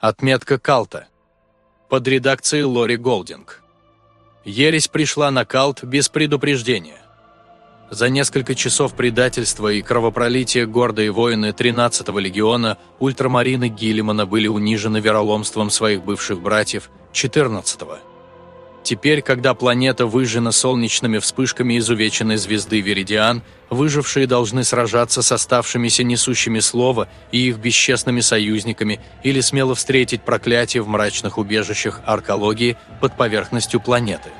Отметка Калта. Под редакцией Лори Голдинг. Ересь пришла на Калт без предупреждения. За несколько часов предательства и кровопролития гордые воины 13-го легиона ультрамарины Гиллимана были унижены вероломством своих бывших братьев 14-го. Теперь, когда планета выжжена солнечными вспышками изувеченной звезды Веридиан, выжившие должны сражаться с оставшимися несущими слова и их бесчестными союзниками или смело встретить проклятие в мрачных убежищах аркологии под поверхностью планеты.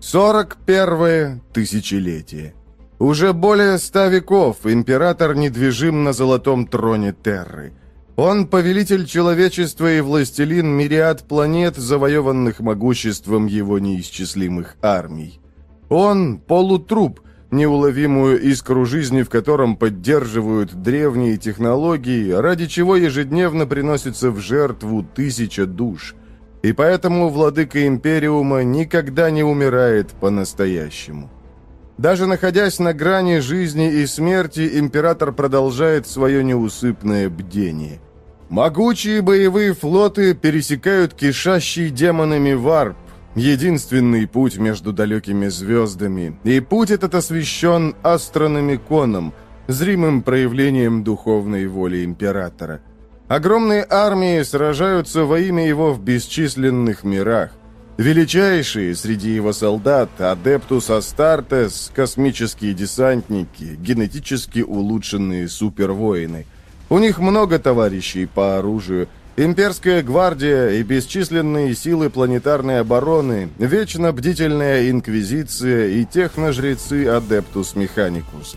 Сорок первое тысячелетие. Уже более ста веков император недвижим на золотом троне Терры. Он повелитель человечества и властелин мириад планет, завоеванных могуществом его неисчислимых армий. Он – полутруп, неуловимую искру жизни, в котором поддерживают древние технологии, ради чего ежедневно приносится в жертву тысяча душ. И поэтому владыка Империума никогда не умирает по-настоящему. Даже находясь на грани жизни и смерти, император продолжает свое неусыпное бдение. Могучие боевые флоты пересекают кишащий демонами варп, единственный путь между далекими звездами, и путь этот освещен астрономиконом, зримым проявлением духовной воли императора. Огромные армии сражаются во имя его в бесчисленных мирах. Величайшие среди его солдат – Адептус Астартес, космические десантники, генетически улучшенные супервоины. У них много товарищей по оружию, имперская гвардия и бесчисленные силы планетарной обороны, вечно бдительная инквизиция и техножрецы Адептус Механикус.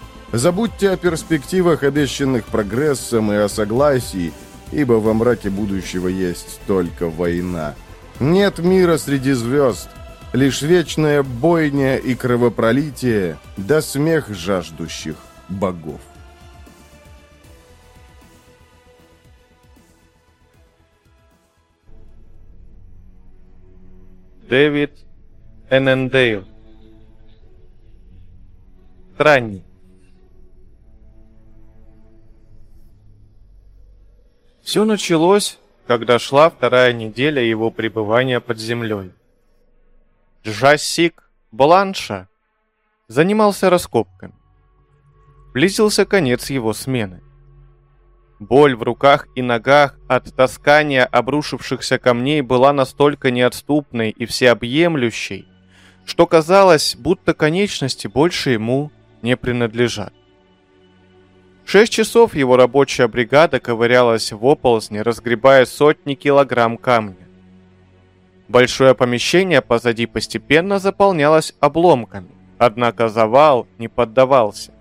Забудьте о перспективах, обещанных прогрессом, и о согласии, ибо во мраке будущего есть только война. Нет мира среди звезд, лишь вечная бойня и кровопролитие, да смех жаждущих богов. Дэвид Эннендейл Странник Все началось, когда шла вторая неделя его пребывания под землей. Джассик Бланша занимался раскопками. Близился конец его смены. Боль в руках и ногах от таскания обрушившихся камней была настолько неотступной и всеобъемлющей, что казалось, будто конечности больше ему не принадлежат. Шесть часов его рабочая бригада ковырялась в оползне, разгребая сотни килограмм камня. Большое помещение позади постепенно заполнялось обломками, однако завал не поддавался.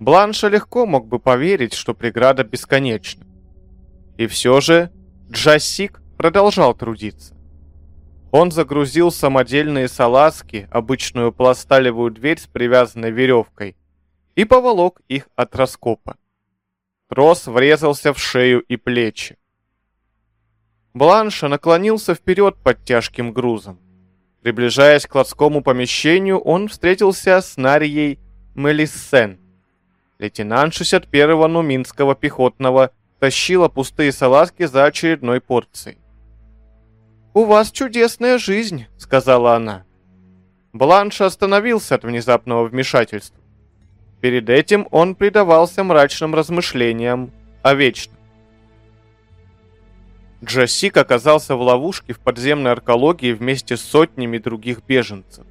Бланша легко мог бы поверить, что преграда бесконечна. И все же Джассик продолжал трудиться. Он загрузил самодельные салазки, обычную пласталевую дверь с привязанной веревкой, и поволок их от раскопа. Трос врезался в шею и плечи. Бланша наклонился вперед под тяжким грузом. Приближаясь к складскому помещению, он встретился с Нарией Мелиссен. Лейтенант 61-го Нуминского пехотного тащила пустые салазки за очередной порцией. «У вас чудесная жизнь», — сказала она. Бланш остановился от внезапного вмешательства. Перед этим он предавался мрачным размышлениям о вечном. Джассик оказался в ловушке в подземной аркологии вместе с сотнями других беженцев.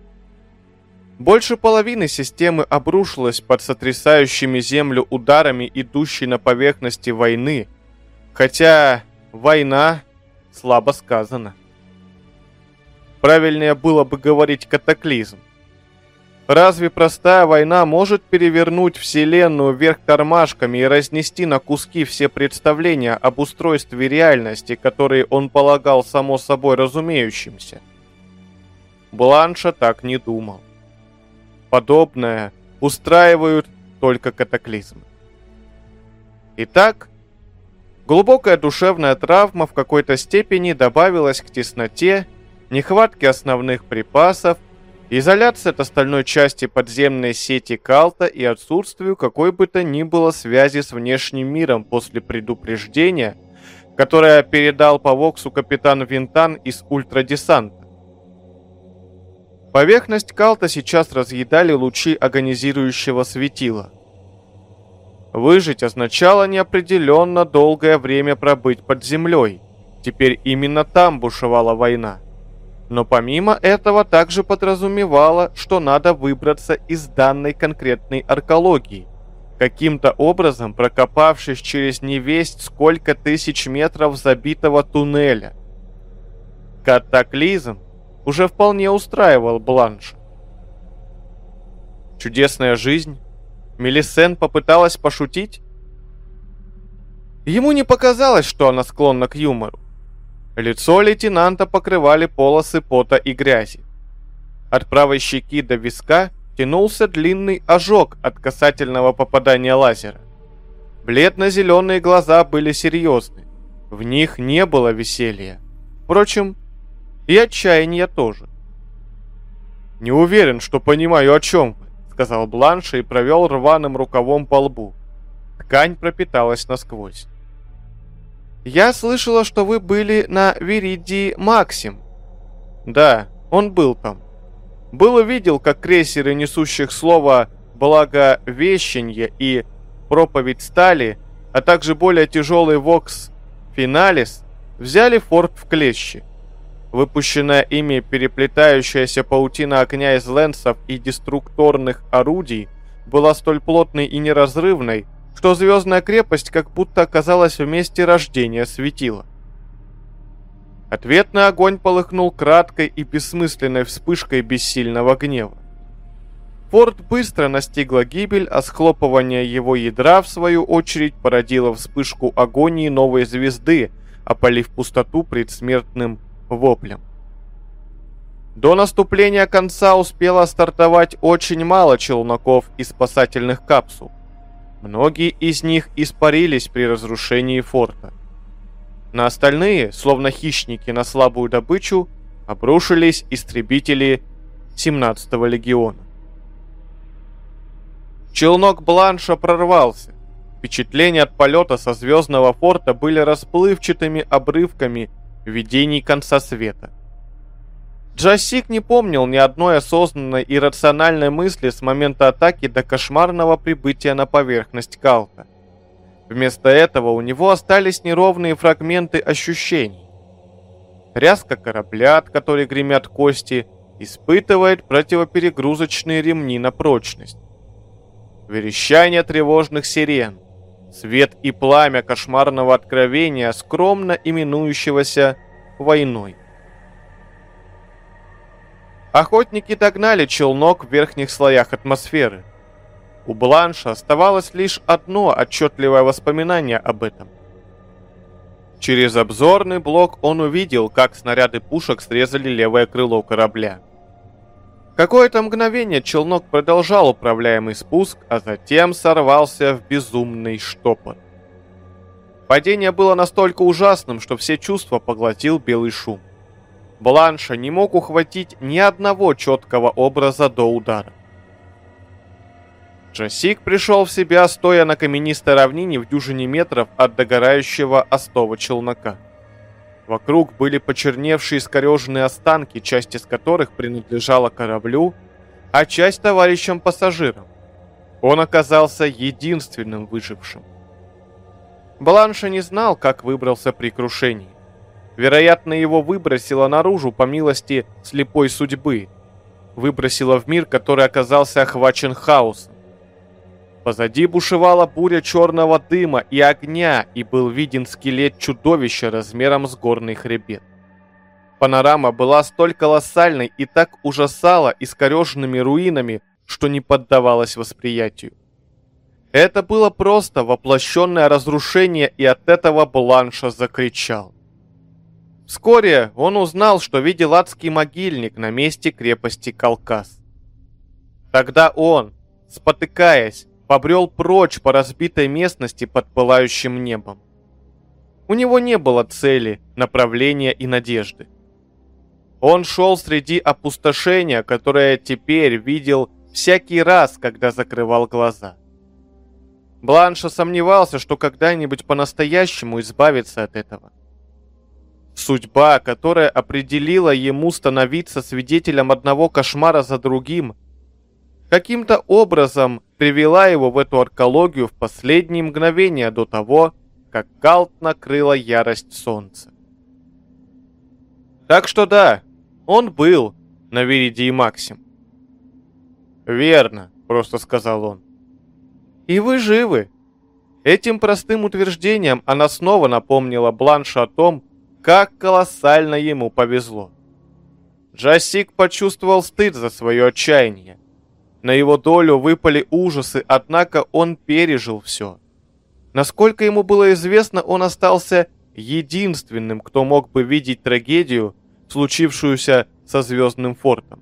Больше половины системы обрушилась под сотрясающими землю ударами, идущей на поверхности войны, хотя война слабо сказано. Правильнее было бы говорить катаклизм. Разве простая война может перевернуть Вселенную вверх тормашками и разнести на куски все представления об устройстве реальности, которые он полагал само собой разумеющимся? Бланша так не думал. Подобное устраивают только катаклизмы. Итак, глубокая душевная травма в какой-то степени добавилась к тесноте, нехватке основных припасов Изоляция от остальной части подземной сети Калта и отсутствию какой бы то ни было связи с внешним миром после предупреждения, которое передал по Воксу капитан Винтан из ультрадесанта. Поверхность Калта сейчас разъедали лучи агонизирующего светила. Выжить означало неопределенно долгое время пробыть под землей. Теперь именно там бушевала война. Но помимо этого также подразумевало, что надо выбраться из данной конкретной аркологии, каким-то образом прокопавшись через невесть сколько тысяч метров забитого туннеля. Катаклизм уже вполне устраивал Бланш. Чудесная жизнь? Мелисен попыталась пошутить? Ему не показалось, что она склонна к юмору. Лицо лейтенанта покрывали полосы пота и грязи. От правой щеки до виска тянулся длинный ожог от касательного попадания лазера. Бледно-зеленые глаза были серьезны. В них не было веселья. Впрочем, и отчаяния тоже. «Не уверен, что понимаю, о чем вы», — сказал Бланш и провел рваным рукавом по лбу. Ткань пропиталась насквозь. Я слышала, что вы были на Виридии Максим. Да, он был там. Был и видел, как крейсеры, несущих слово «благовещенье» и «проповедь стали», а также более тяжелый «Вокс Финалис», взяли форт в клещи. Выпущенная ими переплетающаяся паутина огня из лэнсов и деструкторных орудий была столь плотной и неразрывной, что звездная крепость как будто оказалась в месте рождения светила. Ответный огонь полыхнул краткой и бессмысленной вспышкой бессильного гнева. Форт быстро настигла гибель, а схлопывание его ядра, в свою очередь, породило вспышку агонии новой звезды, опалив пустоту предсмертным воплем. До наступления конца успело стартовать очень мало челноков и спасательных капсул. Многие из них испарились при разрушении форта. На остальные, словно хищники на слабую добычу, обрушились истребители 17-го легиона. Челнок Бланша прорвался. Впечатления от полета со звездного форта были расплывчатыми обрывками видений конца света. Джасик не помнил ни одной осознанной и рациональной мысли с момента атаки до кошмарного прибытия на поверхность Калта. Вместо этого у него остались неровные фрагменты ощущений. Тряска корабля, от которой гремят кости, испытывает противоперегрузочные ремни на прочность. Верещание тревожных сирен, свет и пламя кошмарного откровения, скромно именующегося войной. Охотники догнали челнок в верхних слоях атмосферы. У Бланша оставалось лишь одно отчетливое воспоминание об этом. Через обзорный блок он увидел, как снаряды пушек срезали левое крыло корабля. Какое-то мгновение челнок продолжал управляемый спуск, а затем сорвался в безумный штопор. Падение было настолько ужасным, что все чувства поглотил белый шум. Бланша не мог ухватить ни одного четкого образа до удара. Джасик пришел в себя, стоя на каменистой равнине в дюжине метров от догорающего остова челнока. Вокруг были почерневшие искореженные останки, часть из которых принадлежала кораблю, а часть товарищам-пассажирам. Он оказался единственным выжившим. Бланша не знал, как выбрался при крушении. Вероятно, его выбросило наружу по милости слепой судьбы. Выбросило в мир, который оказался охвачен хаосом. Позади бушевала буря черного дыма и огня, и был виден скелет чудовища размером с горный хребет. Панорама была столь колоссальной и так ужасала искореженными руинами, что не поддавалось восприятию. Это было просто воплощенное разрушение, и от этого Бланша закричал. Вскоре он узнал, что видел адский могильник на месте крепости Калкас. Тогда он, спотыкаясь, побрел прочь по разбитой местности под пылающим небом. У него не было цели, направления и надежды. Он шел среди опустошения, которое теперь видел всякий раз, когда закрывал глаза. Бланша сомневался, что когда-нибудь по-настоящему избавится от этого. Судьба, которая определила ему становиться свидетелем одного кошмара за другим, каким-то образом привела его в эту аркологию в последние мгновения до того, как Галт накрыла ярость солнца. Так что да, он был на Виридии Максим. «Верно», — просто сказал он. «И вы живы». Этим простым утверждением она снова напомнила Бланшу о том, как колоссально ему повезло. Джасик почувствовал стыд за свое отчаяние. На его долю выпали ужасы, однако он пережил все. Насколько ему было известно, он остался единственным, кто мог бы видеть трагедию, случившуюся со Звездным фортом.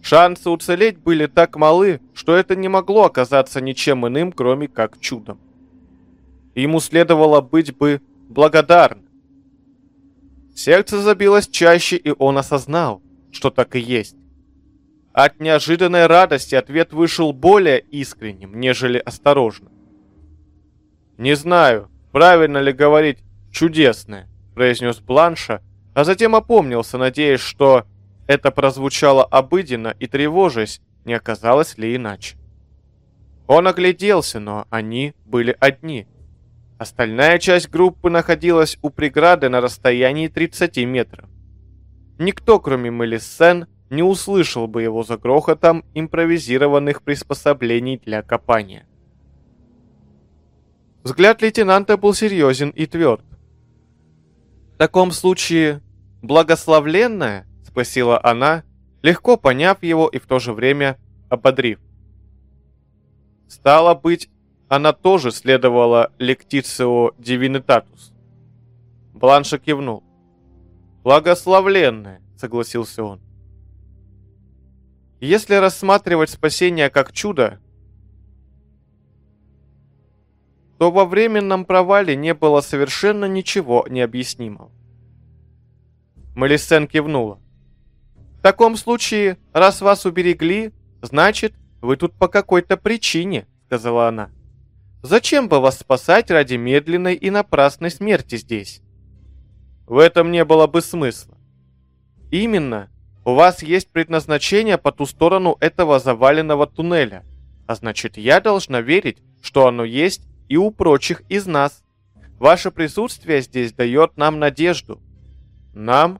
Шансы уцелеть были так малы, что это не могло оказаться ничем иным, кроме как чудом. Ему следовало быть бы благодарным. Сердце забилось чаще, и он осознал, что так и есть. От неожиданной радости ответ вышел более искренним, нежели осторожным. «Не знаю, правильно ли говорить «чудесное», — произнес Бланша, а затем опомнился, надеясь, что это прозвучало обыденно и тревожась, не оказалось ли иначе. Он огляделся, но они были одни. Остальная часть группы находилась у преграды на расстоянии 30 метров. Никто, кроме Мелиссен, не услышал бы его за грохотом импровизированных приспособлений для копания. Взгляд лейтенанта был серьезен и тверд. «В таком случае, благословленная?» – спросила она, легко поняв его и в то же время ободрив. Стало быть, она тоже следовала лектицио дивинитатус. Бланша кивнул. «Благословленная», — согласился он. Если рассматривать спасение как чудо, то во временном провале не было совершенно ничего необъяснимого. Мелисен кивнула. «В таком случае, раз вас уберегли, значит, вы тут по какой-то причине», — сказала она. «Зачем бы вас спасать ради медленной и напрасной смерти здесь?» «В этом не было бы смысла». «Именно. У вас есть предназначение по ту сторону этого заваленного туннеля, а значит, я должна верить, что оно есть и у прочих из нас. Ваше присутствие здесь дает нам надежду. Нам,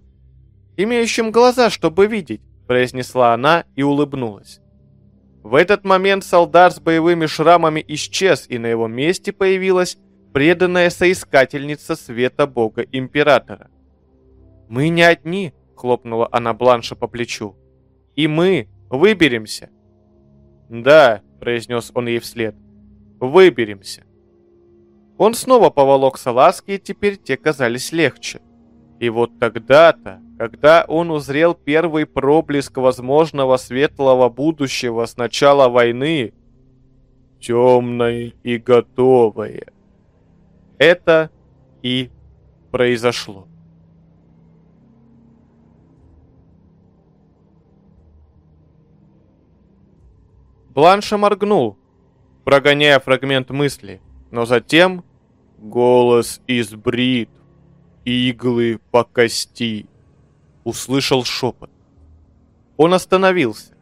имеющим глаза, чтобы видеть, произнесла она и улыбнулась. В этот момент солдат с боевыми шрамами исчез, и на его месте появилась преданная соискательница света бога императора. «Мы не одни», — хлопнула она Бланша по плечу. «И мы выберемся». «Да», — произнес он ей вслед, — «выберемся». Он снова поволок салазки, и теперь те казались легче. И вот тогда-то, когда он узрел первый проблеск возможного светлого будущего с начала войны, темное и готовое, это и произошло. Бланша моргнул, прогоняя фрагмент мысли – но затем голос из брит, иглы по кости. Услышал шепот. Он остановился.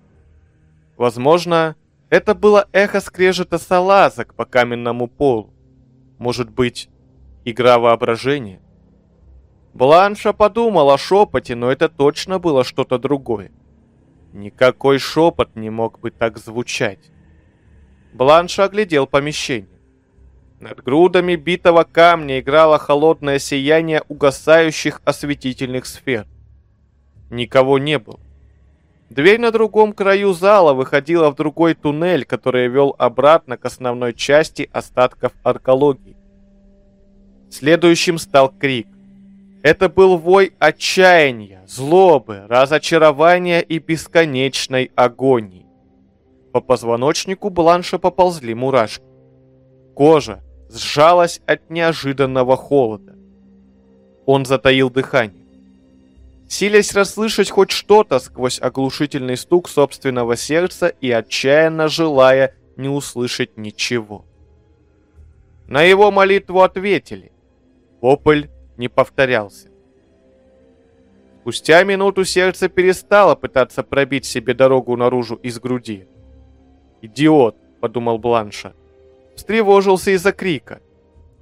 Возможно, это было эхо скрежета салазок по каменному полу. Может быть, игра воображения? Бланша подумал о шепоте, но это точно было что-то другое. Никакой шепот не мог бы так звучать. Бланша оглядел помещение. Над грудами битого камня играло холодное сияние угасающих осветительных сфер. Никого не было. Дверь на другом краю зала выходила в другой туннель, который вел обратно к основной части остатков аркологии. Следующим стал крик. Это был вой отчаяния, злобы, разочарования и бесконечной агонии. По позвоночнику Бланша поползли мурашки. Кожа сжалась от неожиданного холода. Он затаил дыхание. Силясь расслышать хоть что-то сквозь оглушительный стук собственного сердца и отчаянно желая не услышать ничего. На его молитву ответили. Вопль не повторялся. Спустя минуту сердце перестало пытаться пробить себе дорогу наружу из груди. «Идиот!» — подумал Бланша. Встревожился из-за крика.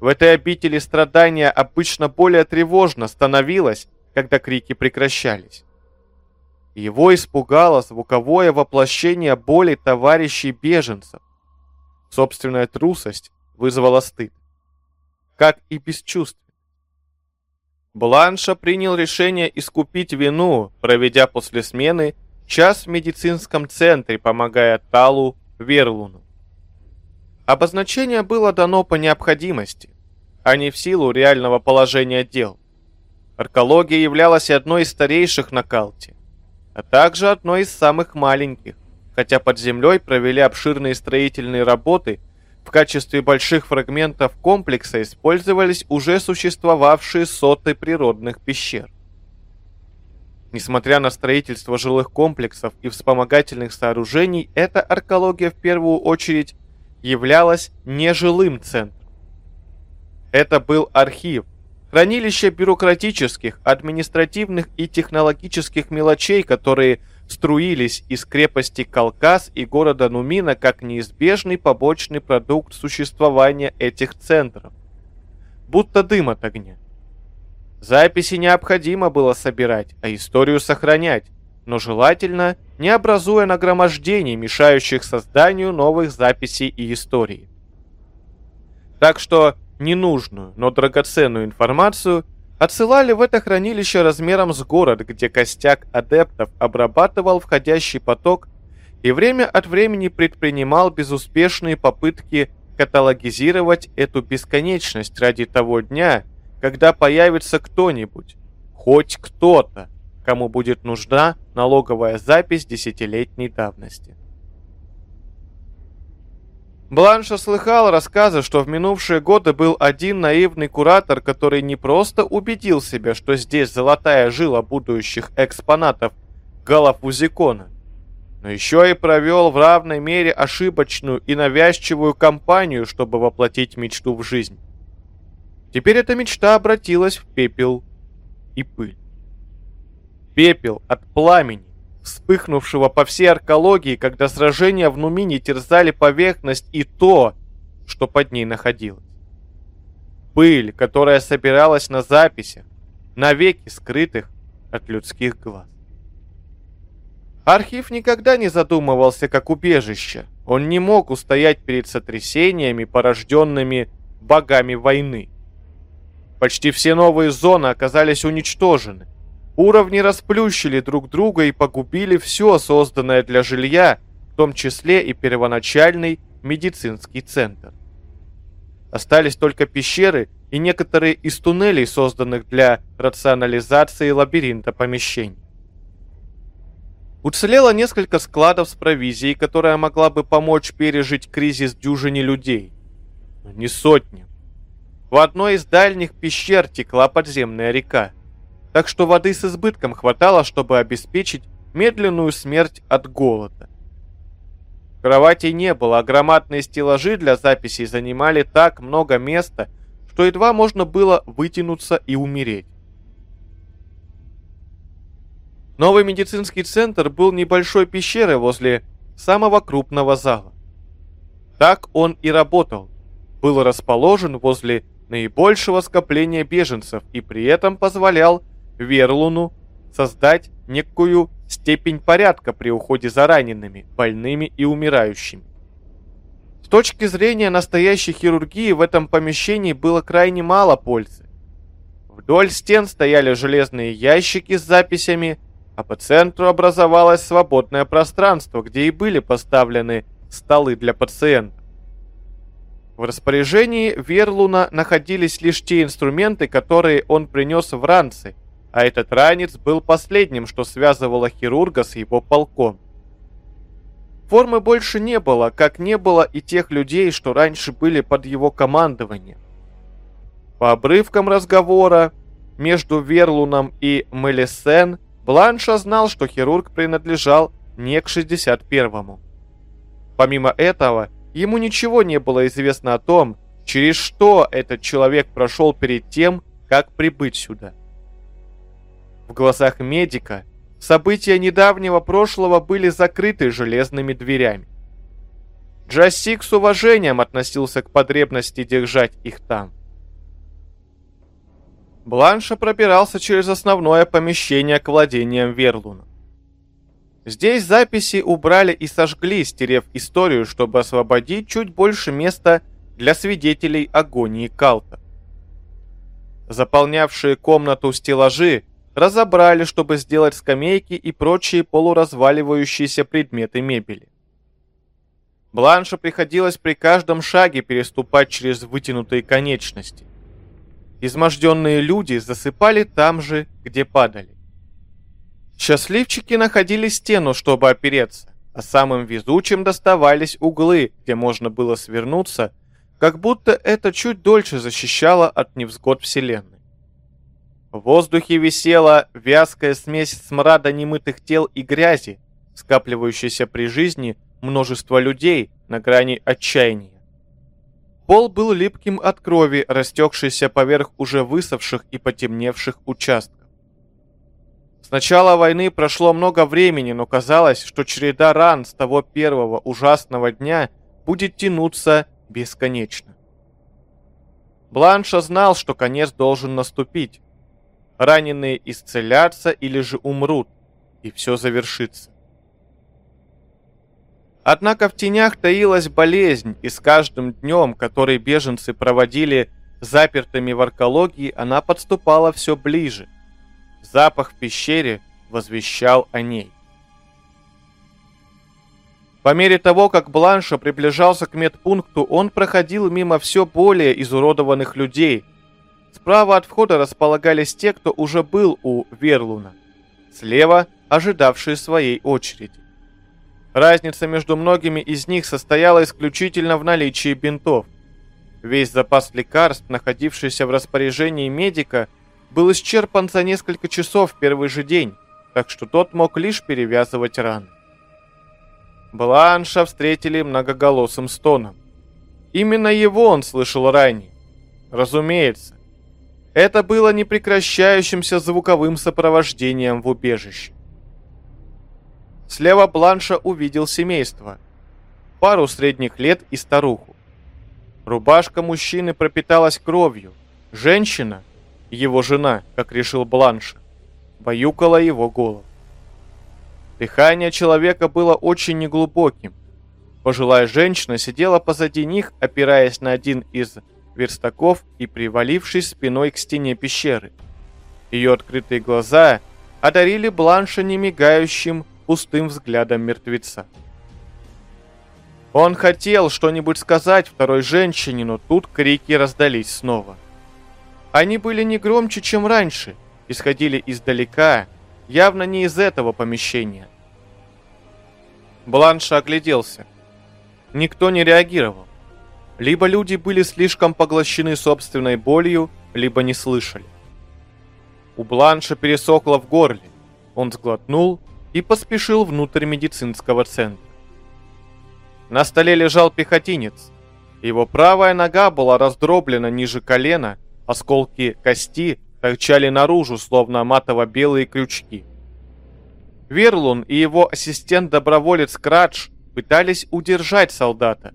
В этой обители страдания обычно более тревожно становилось, когда крики прекращались. Его испугало звуковое воплощение боли товарищей беженцев. Собственная трусость вызвала стыд. Как и бесчувствие. Бланша принял решение искупить вину, проведя после смены час в медицинском центре, помогая Талу Верлуну. Обозначение было дано по необходимости, а не в силу реального положения дел. Аркология являлась одной из старейших на Калте, а также одной из самых маленьких, хотя под землей провели обширные строительные работы – в качестве больших фрагментов комплекса использовались уже существовавшие соты природных пещер. Несмотря на строительство жилых комплексов и вспомогательных сооружений, эта аркология в первую очередь являлась нежилым центром. Это был архив, хранилище бюрократических, административных и технологических мелочей, которые струились из крепости Калкас и города Нумина как неизбежный побочный продукт существования этих центров. Будто дым от огня. Записи необходимо было собирать, а историю сохранять, но желательно не образуя нагромождений, мешающих созданию новых записей и историй. Так что ненужную, но драгоценную информацию – Отсылали в это хранилище размером с город, где костяк адептов обрабатывал входящий поток и время от времени предпринимал безуспешные попытки каталогизировать эту бесконечность ради того дня, когда появится кто-нибудь, хоть кто-то, кому будет нужна налоговая запись десятилетней давности. Бланша слыхал рассказы, что в минувшие годы был один наивный куратор, который не просто убедил себя, что здесь золотая жила будущих экспонатов Галафузикона, но еще и провел в равной мере ошибочную и навязчивую кампанию, чтобы воплотить мечту в жизнь. Теперь эта мечта обратилась в пепел и пыль. Пепел от пламени, вспыхнувшего по всей аркологии, когда сражения в Нумине терзали поверхность и то, что под ней находилось. Пыль, которая собиралась на записях, навеки скрытых от людских глаз. Архив никогда не задумывался как убежище. Он не мог устоять перед сотрясениями, порожденными богами войны. Почти все новые зоны оказались уничтожены. Уровни расплющили друг друга и погубили все созданное для жилья, в том числе и первоначальный медицинский центр. Остались только пещеры и некоторые из туннелей, созданных для рационализации лабиринта помещений. Уцелело несколько складов с провизией, которая могла бы помочь пережить кризис дюжине людей. Но не сотни. В одной из дальних пещер текла подземная река так что воды с избытком хватало, чтобы обеспечить медленную смерть от голода. Кроватей не было, а громадные стеллажи для записей занимали так много места, что едва можно было вытянуться и умереть. Новый медицинский центр был небольшой пещерой возле самого крупного зала. Так он и работал. Был расположен возле наибольшего скопления беженцев и при этом позволял Верлуну создать некую степень порядка при уходе за ранеными, больными и умирающими. С точки зрения настоящей хирургии в этом помещении было крайне мало пользы. Вдоль стен стояли железные ящики с записями, а по центру образовалось свободное пространство, где и были поставлены столы для пациентов. В распоряжении Верлуна находились лишь те инструменты, которые он принес в ранцы, а этот ранец был последним, что связывало хирурга с его полком. Формы больше не было, как не было и тех людей, что раньше были под его командованием. По обрывкам разговора между Верлуном и Мелисен Бланша знал, что хирург принадлежал не к 61-му. Помимо этого, Ему ничего не было известно о том, через что этот человек прошел перед тем, как прибыть сюда. В глазах медика события недавнего прошлого были закрыты железными дверями. Джассик с уважением относился к потребности держать их там. Бланша пробирался через основное помещение к владениям Верлуна. Здесь записи убрали и сожгли, стерев историю, чтобы освободить чуть больше места для свидетелей агонии Калта. Заполнявшие комнату стеллажи разобрали, чтобы сделать скамейки и прочие полуразваливающиеся предметы мебели. Бланшу приходилось при каждом шаге переступать через вытянутые конечности. Изможденные люди засыпали там же, где падали. Счастливчики находили стену, чтобы опереться, а самым везучим доставались углы, где можно было свернуться, как будто это чуть дольше защищало от невзгод Вселенной. В воздухе висела вязкая смесь смрада немытых тел и грязи, скапливающаяся при жизни множества людей на грани отчаяния. Пол был липким от крови, растекшейся поверх уже высохших и потемневших участков. С начала войны прошло много времени, но казалось, что череда ран с того первого ужасного дня будет тянуться бесконечно. Бланша знал, что конец должен наступить. Раненые исцелятся или же умрут, и все завершится. Однако в тенях таилась болезнь, и с каждым днем, который беженцы проводили запертыми в аркологии, она подступала все ближе – Запах в пещере возвещал о ней. По мере того, как Бланша приближался к медпункту, он проходил мимо все более изуродованных людей. Справа от входа располагались те, кто уже был у Верлуна. Слева – ожидавшие своей очереди. Разница между многими из них состояла исключительно в наличии бинтов. Весь запас лекарств, находившийся в распоряжении медика – был исчерпан за несколько часов в первый же день, так что тот мог лишь перевязывать раны. Бланша встретили многоголосым стоном. Именно его он слышал ранее. Разумеется, это было непрекращающимся звуковым сопровождением в убежище. Слева Бланша увидел семейство. Пару средних лет и старуху. Рубашка мужчины пропиталась кровью. Женщина, его жена, как решил Бланш, баюкала его голову. Дыхание человека было очень неглубоким. Пожилая женщина сидела позади них, опираясь на один из верстаков и привалившись спиной к стене пещеры. Ее открытые глаза одарили Бланша немигающим, пустым взглядом мертвеца. Он хотел что-нибудь сказать второй женщине, но тут крики раздались снова. Они были не громче, чем раньше, исходили издалека, явно не из этого помещения. Бланш огляделся. Никто не реагировал. Либо люди были слишком поглощены собственной болью, либо не слышали. У Бланша пересохло в горле. Он сглотнул и поспешил внутрь медицинского центра. На столе лежал пехотинец. Его правая нога была раздроблена ниже колена, Осколки кости торчали наружу, словно матово-белые крючки. Верлун и его ассистент-доброволец Крадж пытались удержать солдата.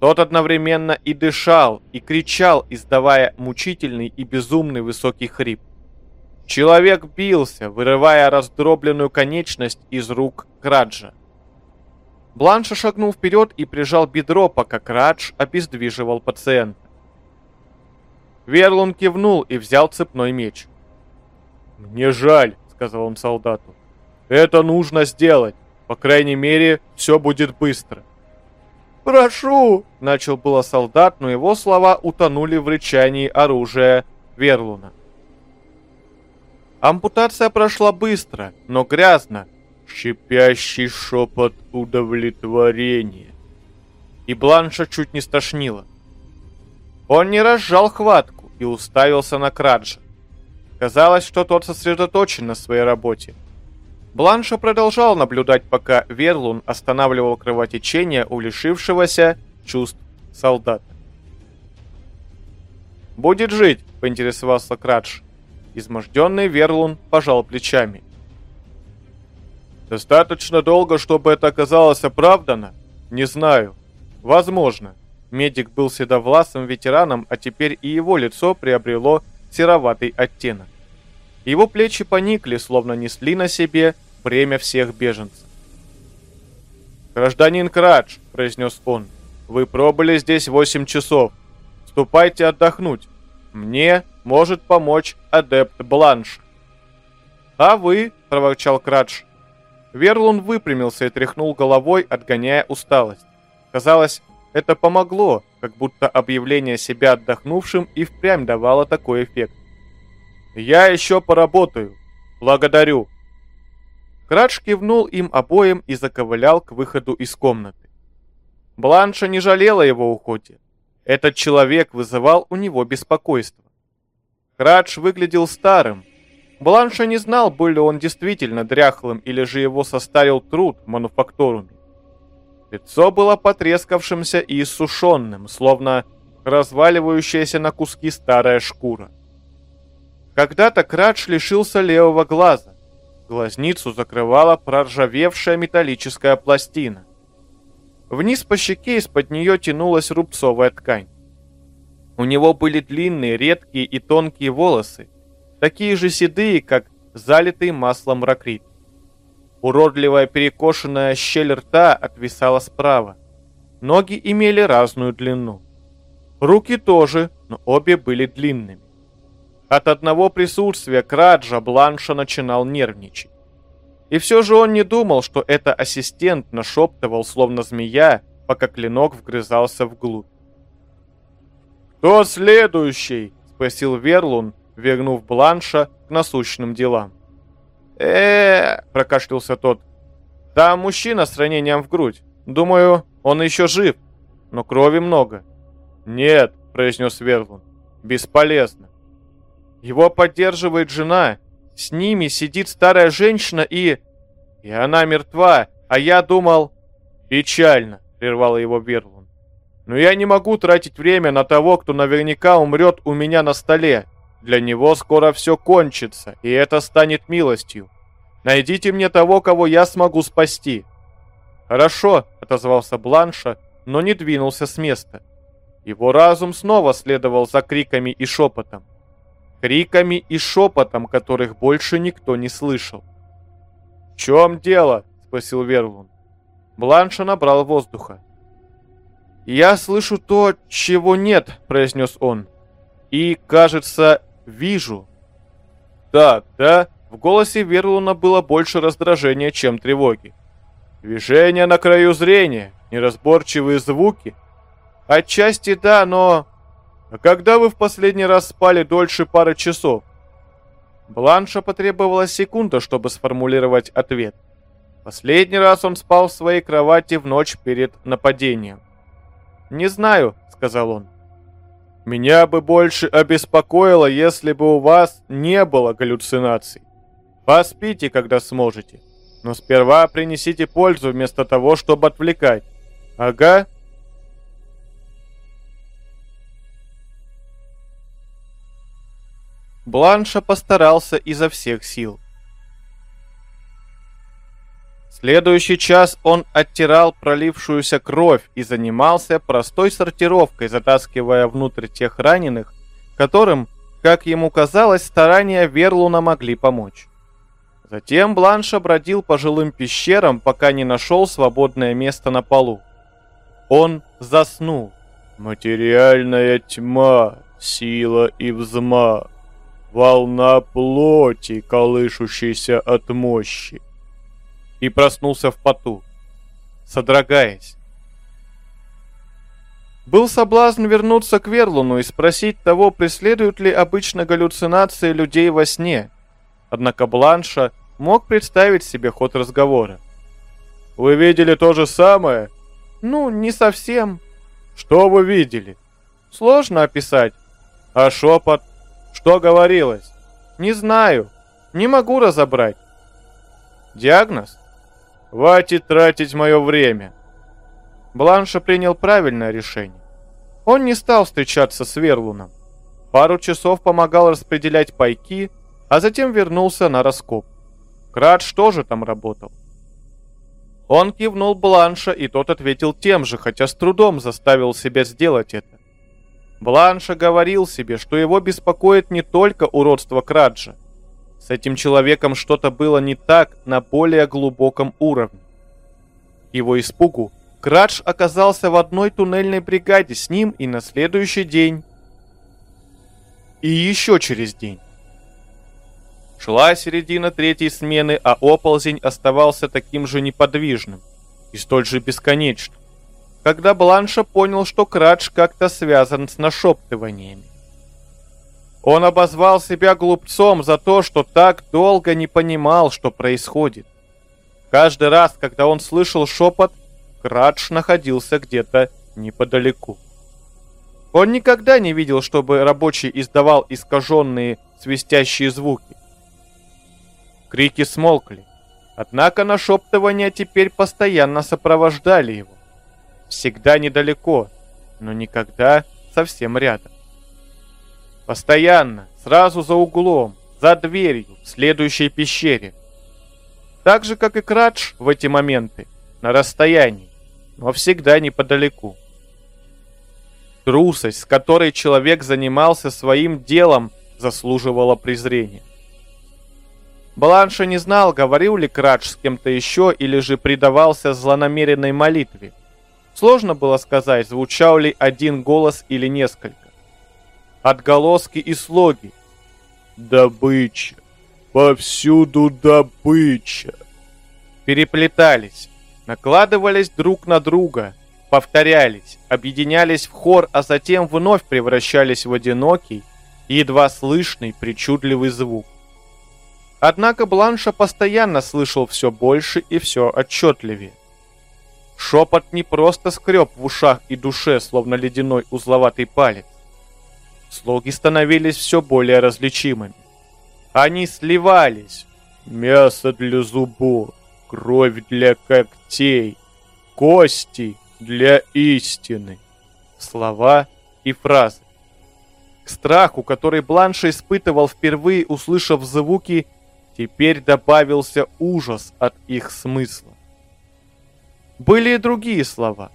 Тот одновременно и дышал, и кричал, издавая мучительный и безумный высокий хрип. Человек бился, вырывая раздробленную конечность из рук Краджа. Бланша шагнул вперед и прижал бедро, пока Крадж обездвиживал пациента. Верлун кивнул и взял цепной меч. «Мне жаль», — сказал он солдату. Это нужно сделать. По крайней мере, все будет быстро. «Прошу!» — начал было солдат, но его слова утонули в рычании оружия Верлуна. Ампутация прошла быстро, но грязно. Щипящий шепот удовлетворения. И Бланша чуть не стошнило. Он не разжал хватку и уставился на Краджа. Казалось, что тот сосредоточен на своей работе. Бланша продолжал наблюдать, пока Верлун останавливал кровотечение у лишившегося чувств солдата. «Будет жить», — поинтересовался Крадж. Изможденный Верлун пожал плечами. «Достаточно долго, чтобы это оказалось оправдано? Не знаю. Возможно». Медик был седовласым ветераном, а теперь и его лицо приобрело сероватый оттенок. Его плечи поникли, словно несли на себе бремя всех беженцев. «Гражданин Крадж», — произнес он, — «вы пробыли здесь восемь часов. Ступайте отдохнуть. Мне может помочь адепт Бланш». «А вы?» — проворчал Крадж. Верлун выпрямился и тряхнул головой, отгоняя усталость. Казалось, это помогло, как будто объявление себя отдохнувшим и впрямь давало такой эффект. «Я еще поработаю. Благодарю», Крадж кивнул им обоим и заковылял к выходу из комнаты. Бланша не жалела его уходе. Этот человек вызывал у него беспокойство. Крадж выглядел старым. Бланша не знал, был ли он действительно дряхлым или же его состарил труд в мануфактуруме. Лицо было потрескавшимся и иссушенным, словно разваливающаяся на куски старая шкура. Когда-то Крадж лишился левого глаза. Глазницу закрывала проржавевшая металлическая пластина. Вниз по щеке из-под нее тянулась рубцовая ткань. У него были длинные, редкие и тонкие волосы, такие же седые, как залитый маслом ракрит. Уродливая перекошенная щель рта отвисала справа. Ноги имели разную длину. Руки тоже, но обе были длинными. От одного присутствия Краджа Бланша начинал нервничать. И все же он не думал, что это ассистент нашептывал, словно змея, пока клинок вгрызался вглубь. «Кто следующий?» — спросил Верлун, вернув Бланша к насущным делам. э прокашлялся тот. «Там мужчина с ранением в грудь. Думаю, он еще жив, но крови много». «Нет», — произнес Верлун, — «бесполезно. Его поддерживает жена. С ними сидит старая женщина и... И она мертва, а я думал... Печально, прервала его Верлун. Но я не могу тратить время на того, кто наверняка умрет у меня на столе. Для него скоро все кончится, и это станет милостью. Найдите мне того, кого я смогу спасти. Хорошо, отозвался Бланша, но не двинулся с места. Его разум снова следовал за криками и шепотом криками и шепотом, которых больше никто не слышал. «В чем дело?» — спросил Верлун. Бланша набрал воздуха. «Я слышу то, чего нет», — произнес он. «И, кажется, вижу». «Так, да?» В голосе Верлуна было больше раздражения, чем тревоги. «Движение на краю зрения, неразборчивые звуки?» «Отчасти да, но «А когда вы в последний раз спали дольше пары часов?» Бланша потребовалась секунда, чтобы сформулировать ответ. Последний раз он спал в своей кровати в ночь перед нападением. «Не знаю», — сказал он. «Меня бы больше обеспокоило, если бы у вас не было галлюцинаций. Поспите, когда сможете, но сперва принесите пользу вместо того, чтобы отвлекать. Ага, Бланша постарался изо всех сил. Следующий час он оттирал пролившуюся кровь и занимался простой сортировкой, затаскивая внутрь тех раненых, которым, как ему казалось, старания Верлуна могли помочь. Затем Бланша бродил по жилым пещерам, пока не нашел свободное место на полу. Он заснул. «Материальная тьма, сила и взмах волна плоти, колышущейся от мощи. и проснулся в поту, содрогаясь. Был соблазн вернуться к Верлуну и спросить того, преследуют ли обычно галлюцинации людей во сне. Однако Бланша мог представить себе ход разговора. «Вы видели то же самое?» «Ну, не совсем». «Что вы видели?» «Сложно описать». «А шепот? Что говорилось?» «Не знаю. Не могу разобрать». «Диагноз?» «Хватит тратить мое время». Бланша принял правильное решение. Он не стал встречаться с Верлуном. Пару часов помогал распределять пайки, а затем вернулся на раскоп. Крадж тоже там работал. Он кивнул Бланша, и тот ответил тем же, хотя с трудом заставил себя сделать это. Бланша говорил себе, что его беспокоит не только уродство Краджа. С этим человеком что-то было не так на более глубоком уровне. его испугу Крадж оказался в одной туннельной бригаде с ним и на следующий день. И еще через день. Шла середина третьей смены, а оползень оставался таким же неподвижным и столь же бесконечным, когда Бланша понял, что Крадж как-то связан с нашептываниями. Он обозвал себя глупцом за то, что так долго не понимал, что происходит. Каждый раз, когда он слышал шепот, Крадж находился где-то неподалеку. Он никогда не видел, чтобы рабочий издавал искаженные свистящие звуки. Крики смолкли. Однако нашептывания теперь постоянно сопровождали его. Всегда недалеко, но никогда совсем рядом. Постоянно, сразу за углом, за дверью, в следующей пещере. Так же, как и Крадж в эти моменты, на расстоянии, но всегда неподалеку. Трусость, с которой человек занимался своим делом, заслуживала презрения. Бланша не знал, говорил ли Крадж с кем-то еще или же предавался злонамеренной молитве. Сложно было сказать, звучал ли один голос или несколько. Отголоски и слоги. Добыча. Повсюду добыча. Переплетались, накладывались друг на друга, повторялись, объединялись в хор, а затем вновь превращались в одинокий, едва слышный причудливый звук. Однако Бланша постоянно слышал все больше и все отчетливее. Шепот не просто скреб в ушах и душе, словно ледяной узловатый палец. Слоги становились все более различимыми. Они сливались. Мясо для зубов, кровь для когтей, кости для истины. Слова и фразы. К страху, который Бланша испытывал впервые, услышав звуки, Теперь добавился ужас от их смысла. Были и другие слова.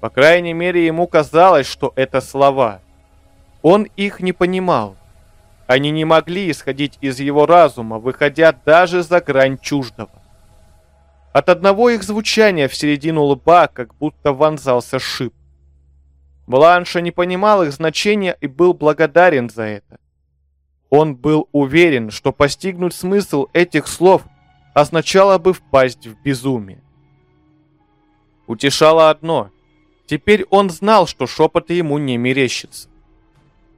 По крайней мере, ему казалось, что это слова. Он их не понимал. Они не могли исходить из его разума, выходя даже за грань чуждого. От одного их звучания в середину лба как будто вонзался шип. Бланша не понимал их значения и был благодарен за это. Он был уверен, что постигнуть смысл этих слов означало бы впасть в безумие. Утешало одно. Теперь он знал, что шепоты ему не мерещится.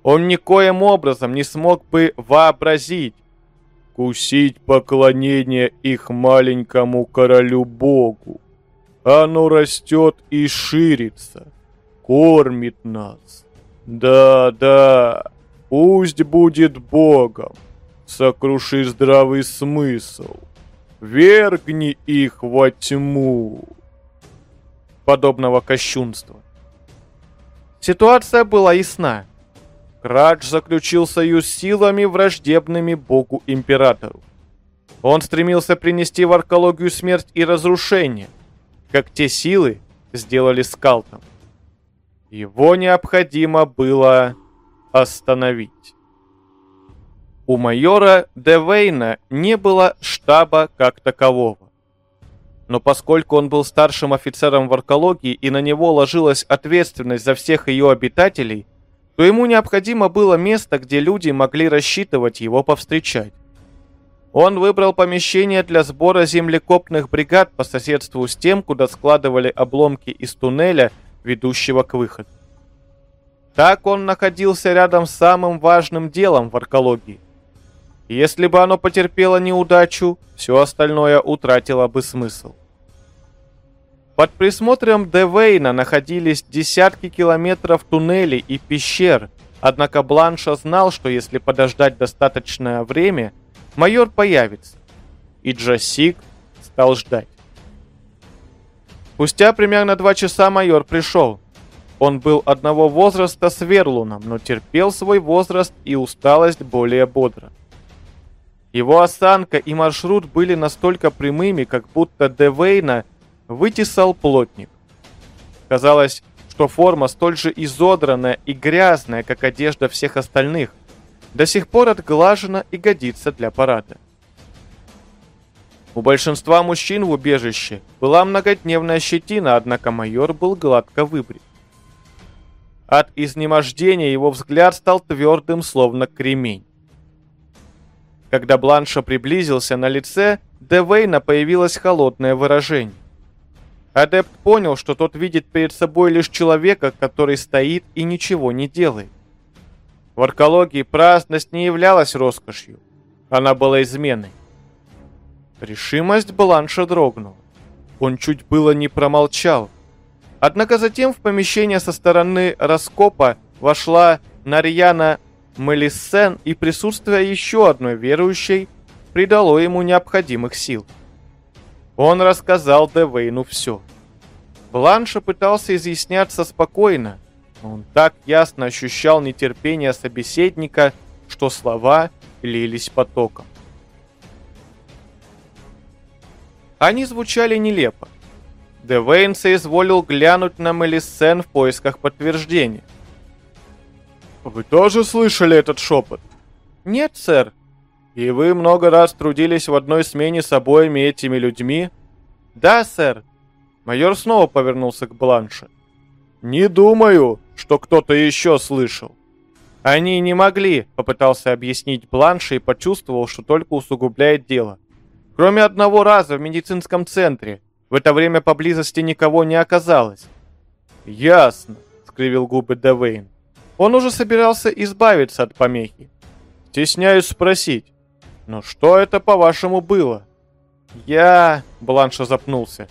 Он никоим образом не смог бы вообразить, кусить поклонение их маленькому королю-богу. Оно растет и ширится, кормит нас. Да, да, Пусть будет Богом, сокруши здравый смысл, вергни их во тьму. Подобного кощунства. Ситуация была ясна. Крадж заключил союз силами, враждебными Богу-Императору. Он стремился принести в аркологию смерть и разрушение, как те силы сделали с Калтом. Его необходимо было остановить. У майора Девейна не было штаба как такового. Но поскольку он был старшим офицером в аркологии и на него ложилась ответственность за всех ее обитателей, то ему необходимо было место, где люди могли рассчитывать его повстречать. Он выбрал помещение для сбора землекопных бригад по соседству с тем, куда складывали обломки из туннеля, ведущего к выходу. Так он находился рядом с самым важным делом в аркологии. Если бы оно потерпело неудачу, все остальное утратило бы смысл. Под присмотром Девейна находились десятки километров туннелей и пещер, однако Бланша знал, что если подождать достаточное время, майор появится. И Джасик стал ждать. Спустя примерно два часа майор пришел. Он был одного возраста с Верлуном, но терпел свой возраст и усталость более бодро. Его осанка и маршрут были настолько прямыми, как будто Девейна вытесал плотник. Казалось, что форма столь же изодранная и грязная, как одежда всех остальных, до сих пор отглажена и годится для парада. У большинства мужчин в убежище была многодневная щетина, однако майор был гладко выбрит. От изнемождения его взгляд стал твердым, словно кремень. Когда Бланша приблизился на лице, Девейна появилось холодное выражение. Адепт понял, что тот видит перед собой лишь человека, который стоит и ничего не делает. В аркологии праздность не являлась роскошью. Она была изменой. Решимость Бланша дрогнула. Он чуть было не промолчал. Однако затем в помещение со стороны раскопа вошла Нарьяна Мелиссен и присутствие еще одной верующей придало ему необходимых сил. Он рассказал Девейну все. Бланша пытался изъясняться спокойно, но он так ясно ощущал нетерпение собеседника, что слова лились потоком. Они звучали нелепо. Девейн соизволил глянуть на Мелиссен в поисках подтверждения. «Вы тоже слышали этот шепот?» «Нет, сэр». «И вы много раз трудились в одной смене с обоими этими людьми?» «Да, сэр». Майор снова повернулся к Бланше. «Не думаю, что кто-то еще слышал». «Они не могли», — попытался объяснить Бланше и почувствовал, что только усугубляет дело. «Кроме одного раза в медицинском центре. В это время поблизости никого не оказалось». «Ясно», — скривил губы Девейн. Он уже собирался избавиться от помехи. Стесняюсь спросить, но что это, по-вашему, было? Я... Бланша запнулся.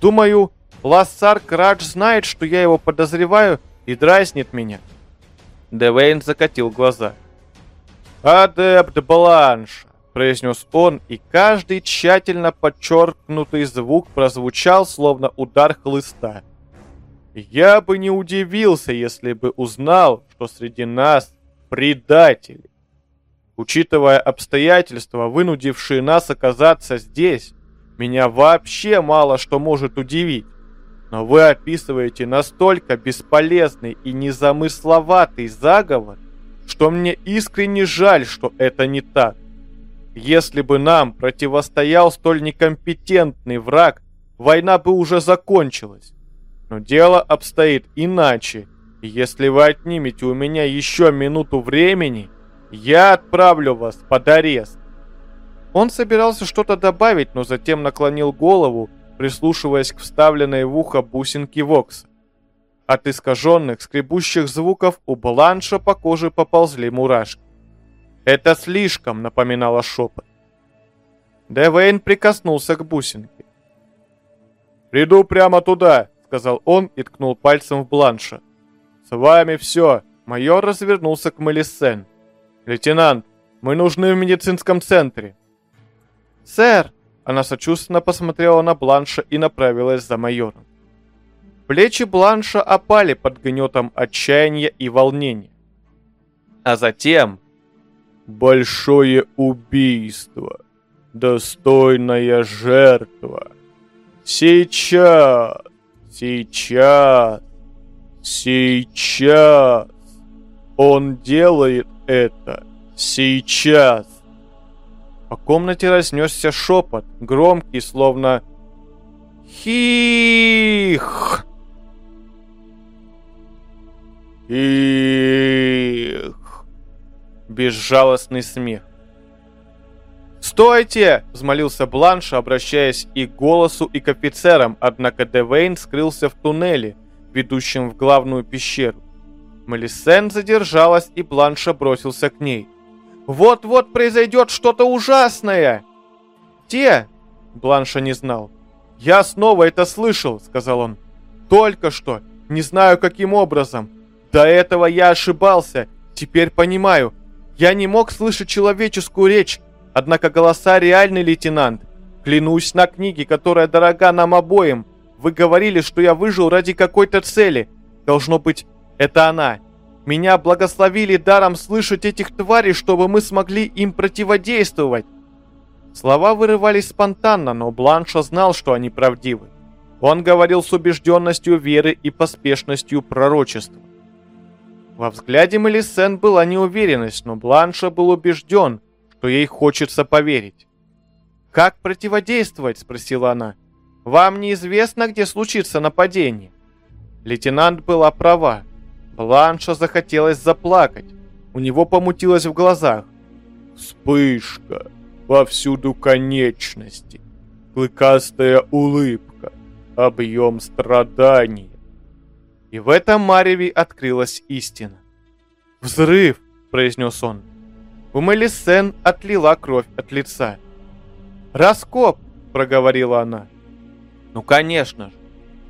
Думаю, Лассар Крадж знает, что я его подозреваю и дразнит меня. Девейн закатил глаза. «Адепт Бланша», — произнес он, и каждый тщательно подчеркнутый звук прозвучал, словно удар хлыста. Я бы не удивился, если бы узнал, что среди нас предатели. Учитывая обстоятельства, вынудившие нас оказаться здесь, меня вообще мало что может удивить. Но вы описываете настолько бесполезный и незамысловатый заговор, что мне искренне жаль, что это не так. Если бы нам противостоял столь некомпетентный враг, война бы уже закончилась. Но дело обстоит иначе. Если вы отнимете у меня еще минуту времени, я отправлю вас под арест. Он собирался что-то добавить, но затем наклонил голову, прислушиваясь к вставленной в ухо бусинке Вокса. От искаженных, скребущих звуков у Бланшо по коже поползли мурашки. «Это слишком», — напоминало шепот. Девейн прикоснулся к бусинке. «Приду прямо туда», сказал он и ткнул пальцем в Бланшо. «С вами все!» Майор развернулся к Мелисен. «Лейтенант, мы нужны в медицинском центре!» «Сэр!» Она сочувственно посмотрела на Бланша и направилась за майором. Плечи Бланша опали под гнетом отчаяния и волнения. А затем... «Большое убийство! Достойная жертва! Сейчас!» Сейчас. Сейчас. Он делает это. Сейчас. По комнате разнесся шепот, громкий, словно «Хих!» «Их!» Безжалостный смех. «Стойте!» – взмолился Бланш, обращаясь и к голосу, и к офицерам, однако Девейн скрылся в туннеле, ведущем в главную пещеру. Мелисен задержалась, и Бланша бросился к ней. «Вот-вот произойдет что-то ужасное!» «Те!» – Бланша не знал. «Я снова это слышал», – сказал он. «Только что. Не знаю, каким образом. До этого я ошибался. Теперь понимаю. Я не мог слышать человеческую речь, однако голоса реальный лейтенант. Клянусь на книге, которая дорога нам обоим. Вы говорили, что я выжил ради какой-то цели. Должно быть, это она. Меня благословили даром слышать этих тварей, чтобы мы смогли им противодействовать. Слова вырывались спонтанно, но Бланша знал, что они правдивы. Он говорил с убежденностью веры и поспешностью пророчества. Во взгляде Мелисен была неуверенность, но Бланша был убежден, что ей хочется поверить. «Как противодействовать?» – спросила она. «Вам неизвестно, где случится нападение?» Лейтенант была права. Бланша захотелось заплакать. У него помутилось в глазах. «Вспышка! Повсюду конечности! Клыкастая улыбка! Объем страданий!» И в этом мареве открылась истина. «Взрыв!» – произнес он. У Мелисен отлила кровь от лица. «Раскоп!» – проговорила она. «Ну, конечно же.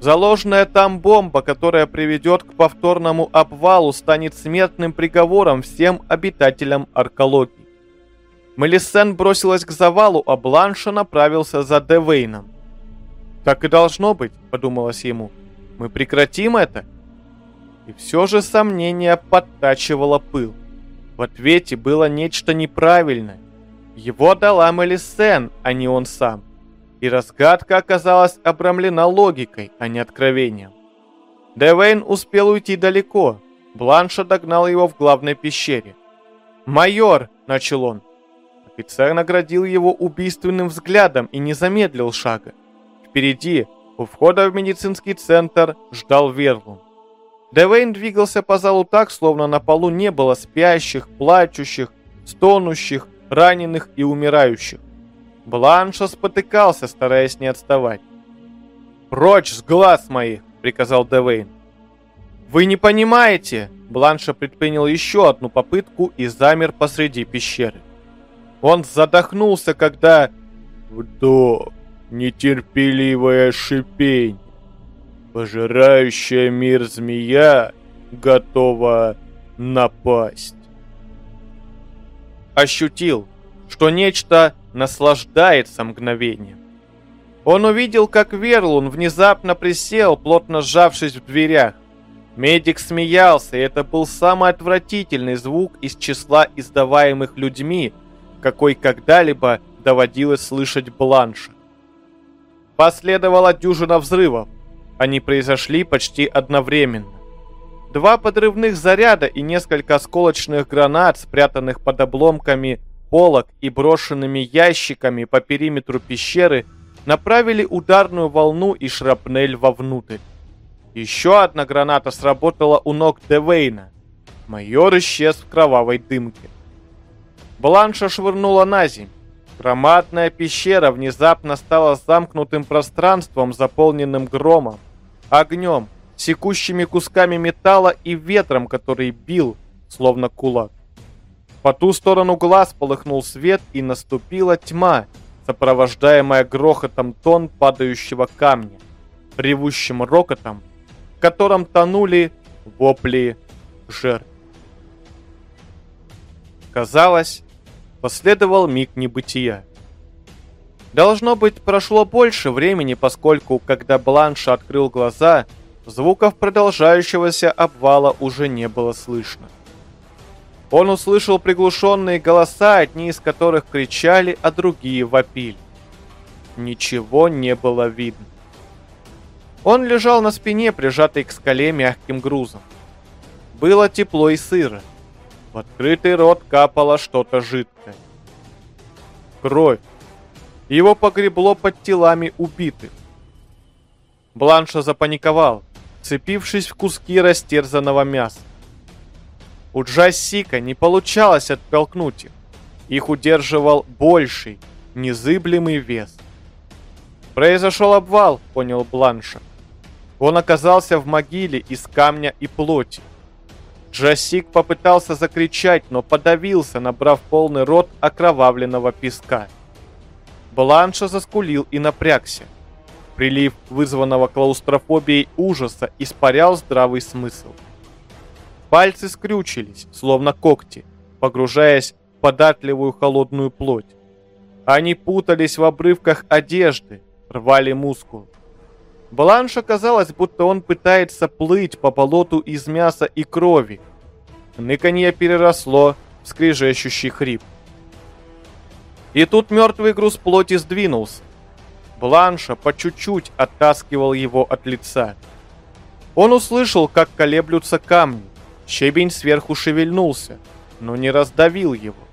Заложенная там бомба, которая приведет к повторному обвалу, станет смертным приговором всем обитателям Аркологии. Мелисен бросилась к завалу, а Бланша направился за Девейном. «Так и должно быть», — подумалось ему. «Мы прекратим это?» И все же сомнение подтачивало пыл. В ответе было нечто неправильное. Его дала Мелисен, а не он сам и разгадка оказалась обрамлена логикой, а не откровением. Девейн успел уйти далеко. Бланша догнал его в главной пещере. «Майор!» – начал он. Офицер наградил его убийственным взглядом и не замедлил шага. Впереди, у входа в медицинский центр, ждал Верлун. Девейн двигался по залу так, словно на полу не было спящих, плачущих, стонущих, раненых и умирающих. Бланшо спотыкался, стараясь не отставать. «Прочь с глаз моих!» — приказал Девейн. «Вы не понимаете!» Бланшо предпринял еще одну попытку и замер посреди пещеры. Он задохнулся, когда... Вдох, нетерпеливое шипение. Пожирающая мир змея готова напасть. Ощутил, что нечто наслаждается мгновением. Он увидел, как Верлун внезапно присел, плотно сжавшись в дверях. Медик смеялся, и это был самый отвратительный звук из числа издаваемых людьми, какой когда-либо доводилось слышать Бланша. Последовала дюжина взрывов. Они произошли почти одновременно. Два подрывных заряда и несколько осколочных гранат, спрятанных под обломками полок и брошенными ящиками по периметру пещеры направили ударную волну и шрапнель вовнутрь. Еще одна граната сработала у ног Девейна. Майор исчез в кровавой дымке. Бланша швырнула на земь. Громадная пещера внезапно стала замкнутым пространством, заполненным громом, огнем, секущими кусками металла и ветром, который бил, словно кулак. По ту сторону глаз полыхнул свет, и наступила тьма, сопровождаемая грохотом тон падающего камня, ревущим рокотом, в котором тонули вопли жертв. Казалось, последовал миг небытия. Должно быть, прошло больше времени, поскольку, когда Бланш открыл глаза, звуков продолжающегося обвала уже не было слышно. Он услышал приглушенные голоса, одни из которых кричали, а другие вопили. Ничего не было видно. Он лежал на спине, прижатый к скале мягким грузом. Было тепло и сыро. В открытый рот капало что-то жидкое. Кровь. Его погребло под телами убитых. Бланша запаниковал, цепившись в куски растерзанного мяса. У Джассика не получалось оттолкнуть их. Их удерживал больший, незыблемый вес. «Произошел обвал», — понял Бланша. Он оказался в могиле из камня и плоти. Джасик попытался закричать, но подавился, набрав полный рот окровавленного песка. Бланша заскулил и напрягся. Прилив вызванного клаустрофобией ужаса испарял здравый смысл. Пальцы скрючились, словно когти, погружаясь в податливую холодную плоть. Они путались в обрывках одежды, рвали мускул. Бланш казалось, будто он пытается плыть по болоту из мяса и крови. Ныканье переросло в скрижещущий хрип. И тут мертвый груз плоти сдвинулся. Бланша по чуть-чуть оттаскивал его от лица. Он услышал, как колеблются камни. Щебень сверху шевельнулся, но не раздавил его.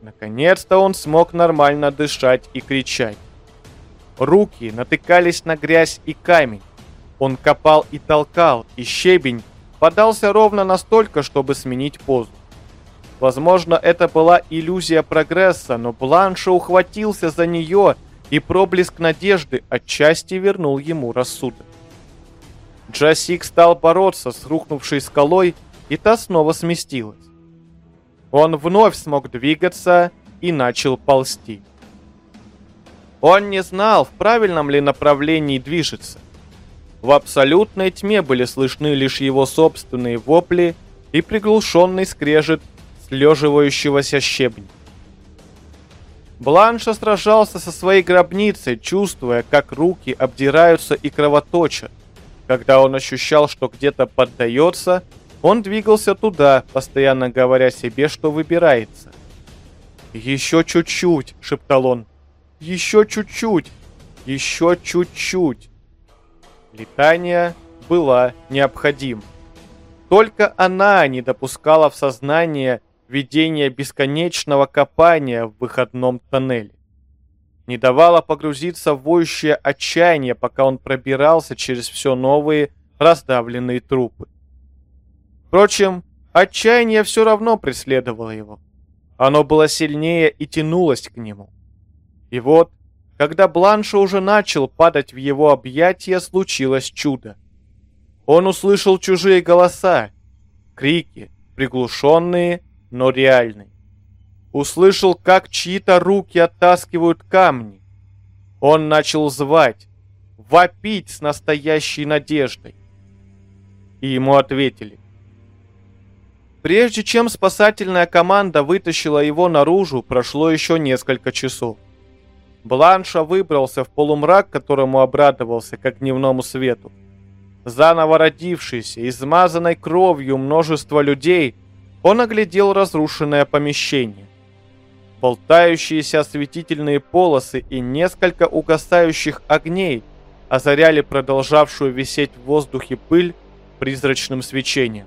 Наконец-то он смог нормально дышать и кричать. Руки натыкались на грязь и камень. Он копал и толкал, и щебень подался ровно настолько, чтобы сменить позу. Возможно, это была иллюзия прогресса, но Бланша ухватился за нее, и проблеск надежды отчасти вернул ему рассудок. Джасик стал бороться с рухнувшей скалой, и та снова сместилась. Он вновь смог двигаться и начал ползти. Он не знал, в правильном ли направлении движется. В абсолютной тьме были слышны лишь его собственные вопли и приглушенный скрежет слеживающегося щебня. Бланша сражался со своей гробницей, чувствуя, как руки обдираются и кровоточат. Когда он ощущал, что где-то поддается, он двигался туда, постоянно говоря себе, что выбирается. «Еще чуть-чуть», — шептал он, еще чуть-чуть! Еще чуть-чуть! Летание было необходимо. Только она не допускала в сознание видения бесконечного копания в выходном тоннеле. Не давала погрузиться в воющее отчаяние, пока он пробирался через все новые раздавленные трупы. Впрочем, отчаяние все равно преследовало его. Оно было сильнее и тянулось к нему. И вот, когда Бланша уже начал падать в его объятия, случилось чудо. Он услышал чужие голоса, крики, приглушенные, но реальные. Услышал, как чьи-то руки оттаскивают камни. Он начал звать, вопить с настоящей надеждой. И ему ответили. Прежде чем спасательная команда вытащила его наружу, прошло еще несколько часов. Бланша выбрался в полумрак, которому обрадовался, как дневному свету. Заново родившийся, измазанной кровью множество людей, он оглядел разрушенное помещение. Болтающиеся осветительные полосы и несколько угасающих огней озаряли продолжавшую висеть в воздухе пыль призрачным свечением.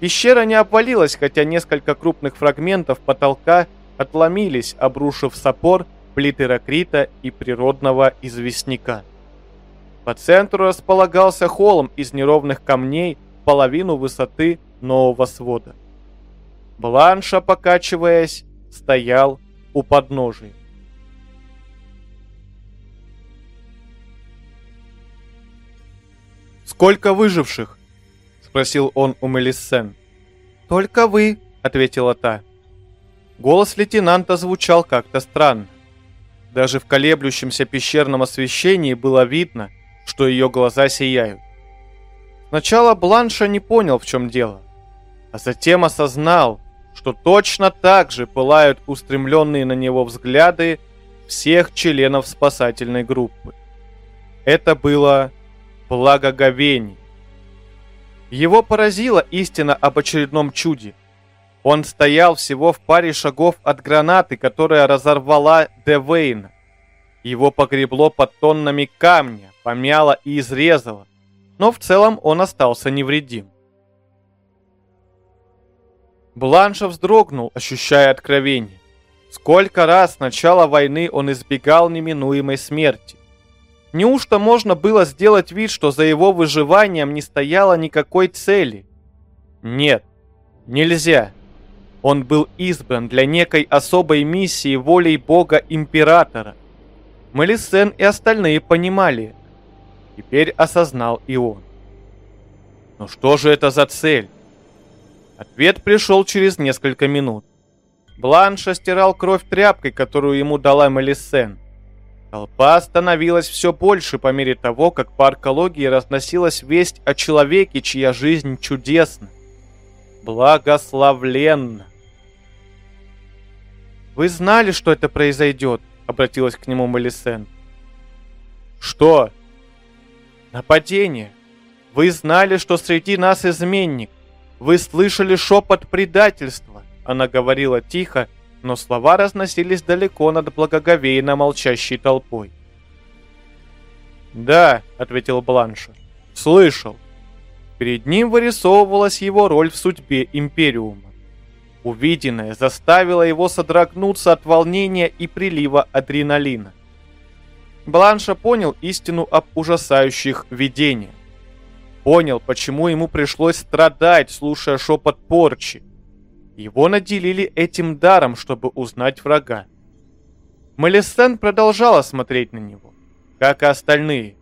Пещера не обвалилась, хотя несколько крупных фрагментов потолка отломились, обрушив сапор плиты ракрита и природного известняка. По центру располагался холм из неровных камней половину высоты нового свода. Бланша, покачиваясь, стоял у подножия. «Сколько выживших?» — спросил он у Мелиссен. «Только вы», — ответила та. Голос лейтенанта звучал как-то странно. Даже в колеблющемся пещерном освещении было видно, что ее глаза сияют. Сначала Бланша не понял, в чем дело, а затем осознал, что точно так же пылают устремленные на него взгляды всех членов спасательной группы. Это было благоговение. Его поразила истина об очередном чуде. Он стоял всего в паре шагов от гранаты, которая разорвала Девейна. Его погребло под тоннами камня, помяло и изрезало, но в целом он остался невредим. Бланша вздрогнул, ощущая откровение. Сколько раз с начала войны он избегал неминуемой смерти. Неужто можно было сделать вид, что за его выживанием не стояло никакой цели? Нет, нельзя. Он был избран для некой особой миссии волей Бога-Императора. Мелисен и остальные понимали. Теперь осознал и он. Но что же это за цель? Ответ пришел через несколько минут. Бланша стирал кровь тряпкой, которую ему дала Мелисен. Толпа становилась все больше по мере того, как по аркологии разносилась весть о человеке, чья жизнь чудесна, благословленна. «Вы знали, что это произойдет?» — обратилась к нему Мелисен. «Что?» «Нападение. Вы знали, что среди нас изменник. Вы слышали шепот предательства. Она говорила тихо, но слова разносились далеко над благоговейно молчащей толпой. «Да», — ответил Бланша, — «слышал». Перед ним вырисовывалась его роль в судьбе Империума. Увиденное заставило его содрогнуться от волнения и прилива адреналина. Бланша понял истину об ужасающих видениях. Понял, почему ему пришлось страдать, слушая шепот порчи. Его наделили этим даром, чтобы узнать врага. Мелисен продолжала смотреть на него, как и остальные.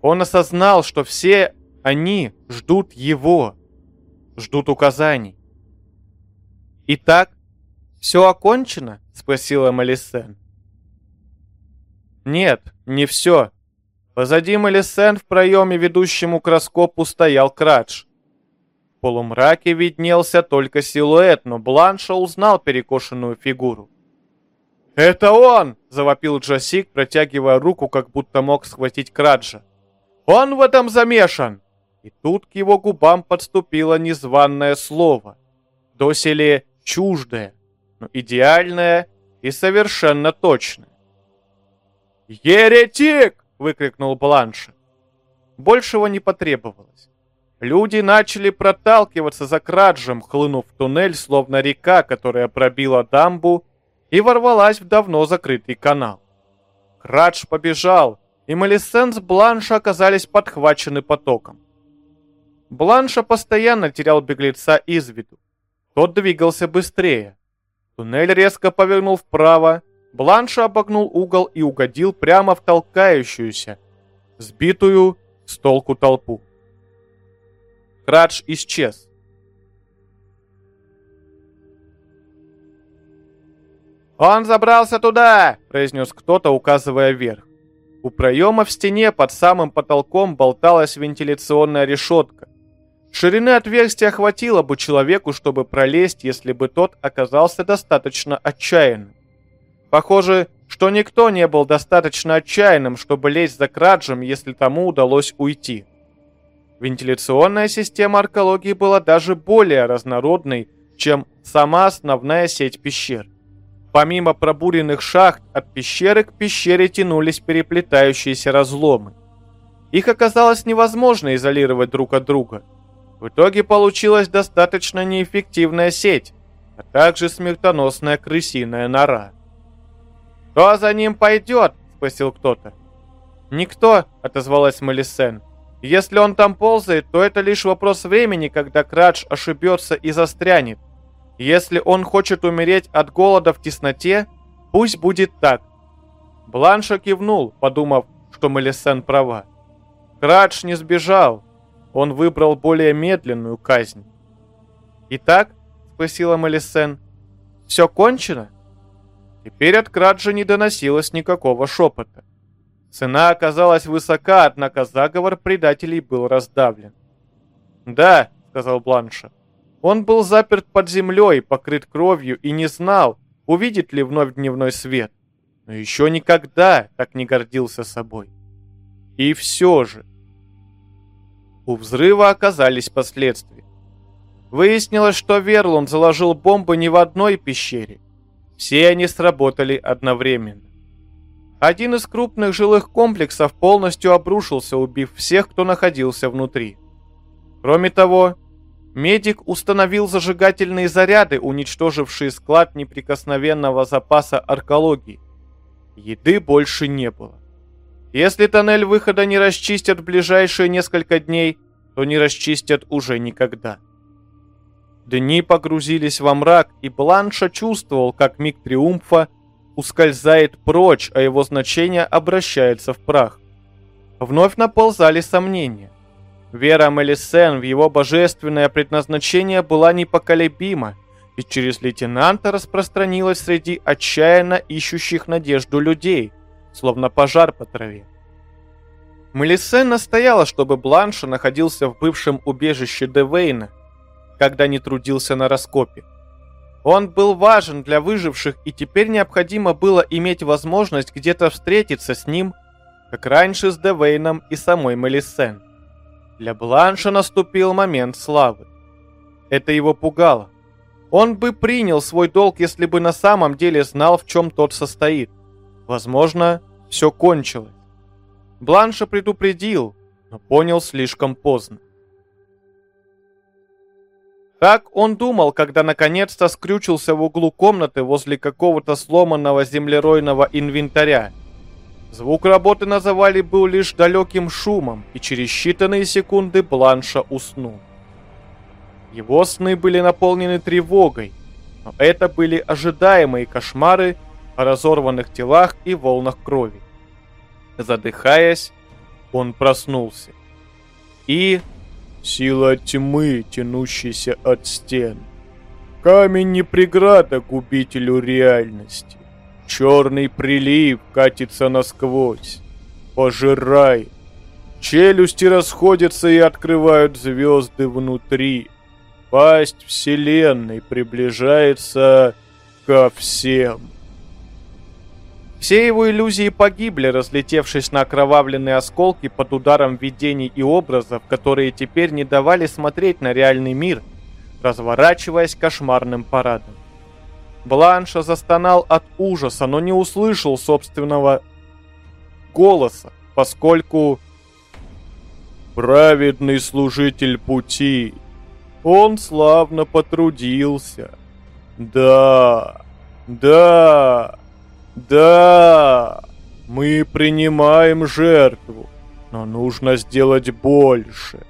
Он осознал, что все они ждут его, ждут указаний. «Итак, все окончено?» — спросила Мелисен. «Нет, не все», Позади Мелисен в проеме, ведущему к раскопу, стоял Крадж полумраке виднелся только силуэт, но Бланша узнал перекошенную фигуру. «Это он!» — завопил Джасик, протягивая руку, как будто мог схватить Краджа. «Он в этом замешан!» И тут к его губам подступило незваное слово. Доселе чуждое, но идеальное и совершенно точное. «Еретик!» — выкрикнул Бланша. Большего не потребовалось. Люди начали проталкиваться за Краджем, хлынув в туннель, словно река, которая пробила дамбу и ворвалась в давно закрытый канал. Крадж побежал, и Мелисен с Бланша оказались подхвачены потоком. Бланша постоянно терял беглеца из виду. Тот двигался быстрее. Туннель резко повернул вправо, Бланша обогнул угол и угодил прямо в толкающуюся, сбитую с толку толпу. Крадж исчез. «Он забрался туда!» – произнес кто-то, указывая вверх. У проема в стене под самым потолком болталась вентиляционная решетка. Ширины отверстия хватило бы человеку, чтобы пролезть, если бы тот оказался достаточно отчаянным. Похоже, что никто не был достаточно отчаянным, чтобы лезть за Краджем, если тому удалось уйти. Вентиляционная система аркологии была даже более разнородной, чем сама основная сеть пещер. Помимо пробуренных шахт, от пещеры к пещере тянулись переплетающиеся разломы. Их оказалось невозможно изолировать друг от друга. В итоге получилась достаточно неэффективная сеть, а также смертоносная крысиная нора. «Кто за ним пойдет?» – спросил кто-то. «Никто», – отозвалась Малисен. Если он там ползает, то это лишь вопрос времени, когда Крадж ошибется и застрянет. Если он хочет умереть от голода в тесноте, пусть будет так. Бланша кивнул, подумав, что Мелисен права. Крадж не сбежал. Он выбрал более медленную казнь. «Итак?» — спросила Мелисен. «Все кончено?» Теперь от Краджа не доносилось никакого шепота. Цена оказалась высока, однако заговор предателей был раздавлен. «Да», — сказал Бланша, — «он был заперт под землей, покрыт кровью и не знал, увидит ли вновь дневной свет. Но еще никогда так не гордился собой. И все же...» У взрыва оказались последствия. Выяснилось, что Верлун заложил бомбы не в одной пещере. Все они сработали одновременно. Один из крупных жилых комплексов полностью обрушился, убив всех, кто находился внутри. Кроме того, медик установил зажигательные заряды, уничтожившие склад неприкосновенного запаса аркологии. Еды больше не было. Если тоннель выхода не расчистят в ближайшие несколько дней, то не расчистят уже никогда. Дни погрузились во мрак, и Бланша чувствовал, как миг триумфа ускользает прочь, а его значение обращается в прах. Вновь наползали сомнения. Вера Мелисен в его божественное предназначение была непоколебима, и через лейтенанта распространилась среди отчаянно ищущих надежду людей, словно пожар по траве. Мелисен настояла, чтобы Бланша находился в бывшем убежище Девейна, когда не трудился на раскопе. Он был важен для выживших, и теперь необходимо было иметь возможность где-то встретиться с ним, как раньше с Девейном и самой Мелисен. Для Бланша наступил момент славы. Это его пугало. Он бы принял свой долг, если бы на самом деле знал, в чем тот состоит. Возможно, все кончилось. Бланша предупредил, но понял слишком поздно. Так он думал, когда наконец-то скрючился в углу комнаты возле какого-то сломанного землеройного инвентаря. Звук работы на завале был лишь далеким шумом, и через считанные секунды Бланша уснул. Его сны были наполнены тревогой, но это были ожидаемые кошмары о разорванных телах и волнах крови. Задыхаясь, он проснулся. И сила тьмы, тянущейся от стен. Камень не преграда губителю реальности. Черный прилив катится насквозь, пожирает. Челюсти расходятся и открывают звезды внутри. Пасть вселенной приближается ко всем. Все его иллюзии погибли, разлетевшись на окровавленные осколки под ударом видений и образов, которые теперь не давали смотреть на реальный мир, разворачиваясь кошмарным парадом. Бланша застонал от ужаса, но не услышал собственного голоса, поскольку праведный служитель пути, он славно потрудился. Да, да, да, мы принимаем жертву, но нужно сделать больше.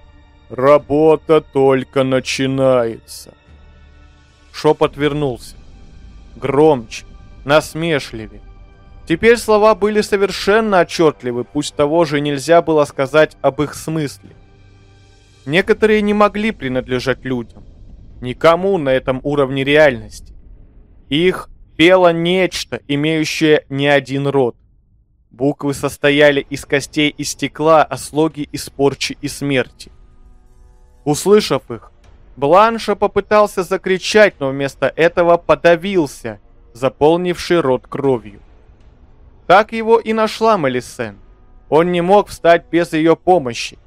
Работа только начинается. Шепот вернулся. Громче, насмешливее. Теперь слова были совершенно отчетливы, пусть того же нельзя было сказать об их смысле. Некоторые не могли принадлежать людям, никому на этом уровне реальности. Их пело нечто, имеющее не один род. Буквы состояли из костей и стекла, а слоги из порчи и смерти. Услышав их, Бланша попытался закричать, но вместо этого подавился, заполнивший рот кровью. Так его и нашла Мелисен. Он не мог встать без ее помощи.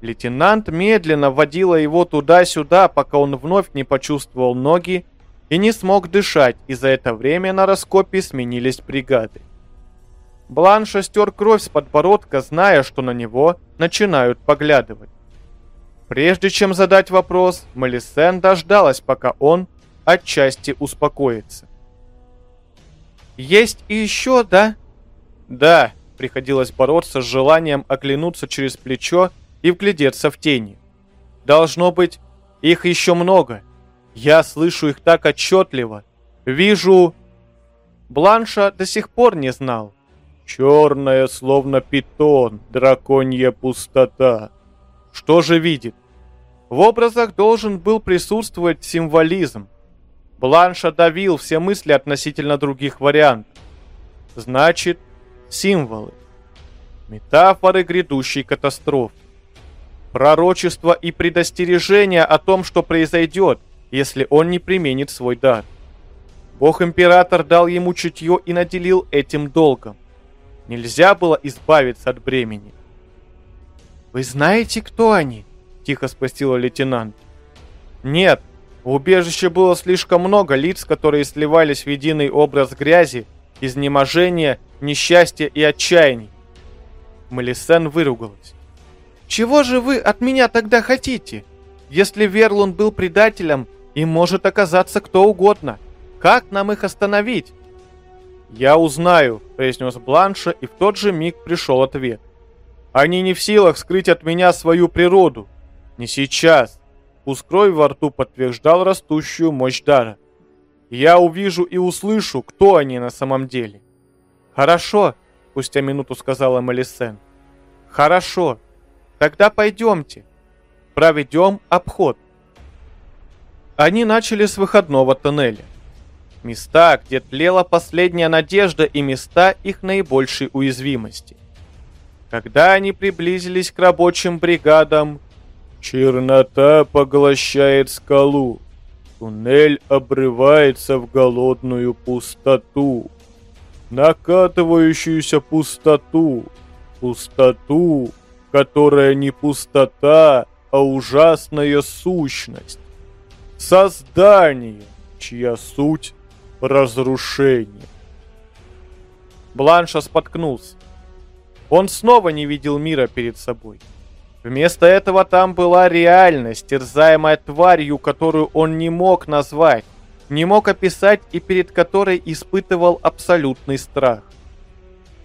Лейтенант медленно водила его туда-сюда, пока он вновь не почувствовал ноги и не смог дышать, и за это время на раскопе сменились бригады. Бланша стер кровь с подбородка, зная, что на него начинают поглядывать. Прежде чем задать вопрос, Малисен дождалась, пока он отчасти успокоится. «Есть и еще, да?» «Да», приходилось бороться с желанием оглянуться через плечо и вглядеться в тени. «Должно быть, их еще много. Я слышу их так отчетливо. Вижу...» Бланша до сих пор не знал. «Черная, словно питон, драконья пустота». Что же видит? В образах должен был присутствовать символизм. Бланша давил все мысли относительно других вариантов. Значит, символы. Метафоры грядущей катастрофы. Пророчество и предостережение о том, что произойдет, если он не применит свой дар. Бог-император дал ему чутье и наделил этим долгом. Нельзя было избавиться от бремени. «Вы знаете, кто они?» – тихо спросила лейтенант. «Нет, в убежище было слишком много лиц, которые сливались в единый образ грязи, изнеможения, несчастья и отчаяний». Малисен выругалась. «Чего же вы от меня тогда хотите? Если Верлун был предателем, им может оказаться кто угодно. Как нам их остановить?» «Я узнаю», — произнес Бланша, и в тот же миг пришел ответ. Они не в силах скрыть от меня свою природу. Не сейчас. вкус во рту подтверждал растущую мощь дара. Я увижу и услышу, кто они на самом деле. Хорошо, спустя минуту сказала Малисен. Хорошо. Тогда пойдемте. Проведем обход. Они начали с выходного тоннеля. Места, где тлела последняя надежда и места их наибольшей уязвимости. Когда они приблизились к рабочим бригадам, чернота поглощает скалу. Туннель обрывается в голодную пустоту. Накатывающуюся пустоту. Пустоту, которая не пустота, а ужасная сущность. Создание, чья суть — разрушение. Бланша споткнулся. Он снова не видел мира перед собой. Вместо этого там была реальность, терзаемая тварью, которую он не мог назвать, не мог описать и перед которой испытывал абсолютный страх.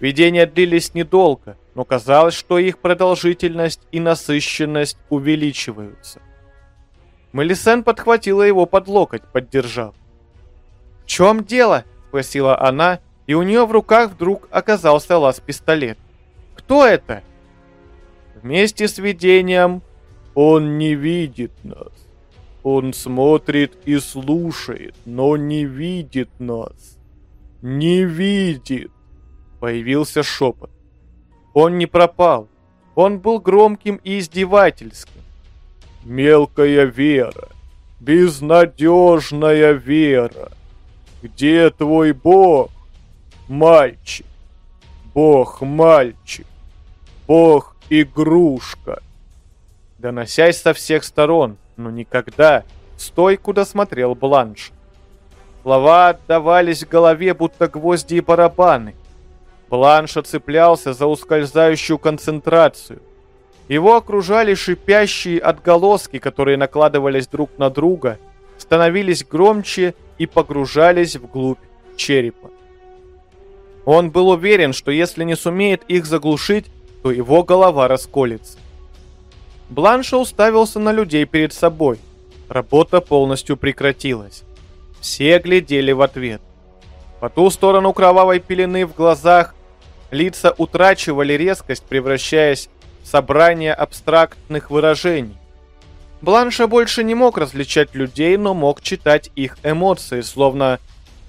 Видения длились недолго, но казалось, что их продолжительность и насыщенность увеличиваются. Мелисен подхватила его под локоть, поддержав. «В чем дело?» – спросила она, и у нее в руках вдруг оказался лаз-пистолет. «Кто это?» Вместе с видением он не видит нас. Он смотрит и слушает, но не видит нас. Не видит. Появился шепот. Он не пропал. Он был громким и издевательским. Мелкая вера. Безнадежная вера. Где твой Бог, мальчик? Бог-мальчик. Бог-игрушка. Доносясь со всех сторон, но никогда, стой, куда смотрел Бланш. Слова отдавались в голове, будто гвозди и барабаны. Бланш цеплялся за ускользающую концентрацию. Его окружали шипящие отголоски, которые накладывались друг на друга, становились громче и погружались вглубь черепа. Он был уверен, что если не сумеет их заглушить, то его голова расколется. Бланша уставился на людей перед собой. Работа полностью прекратилась. Все глядели в ответ. По ту сторону кровавой пелены в глазах лица утрачивали резкость, превращаясь собрание абстрактных выражений. Бланша больше не мог различать людей, но мог читать их эмоции, словно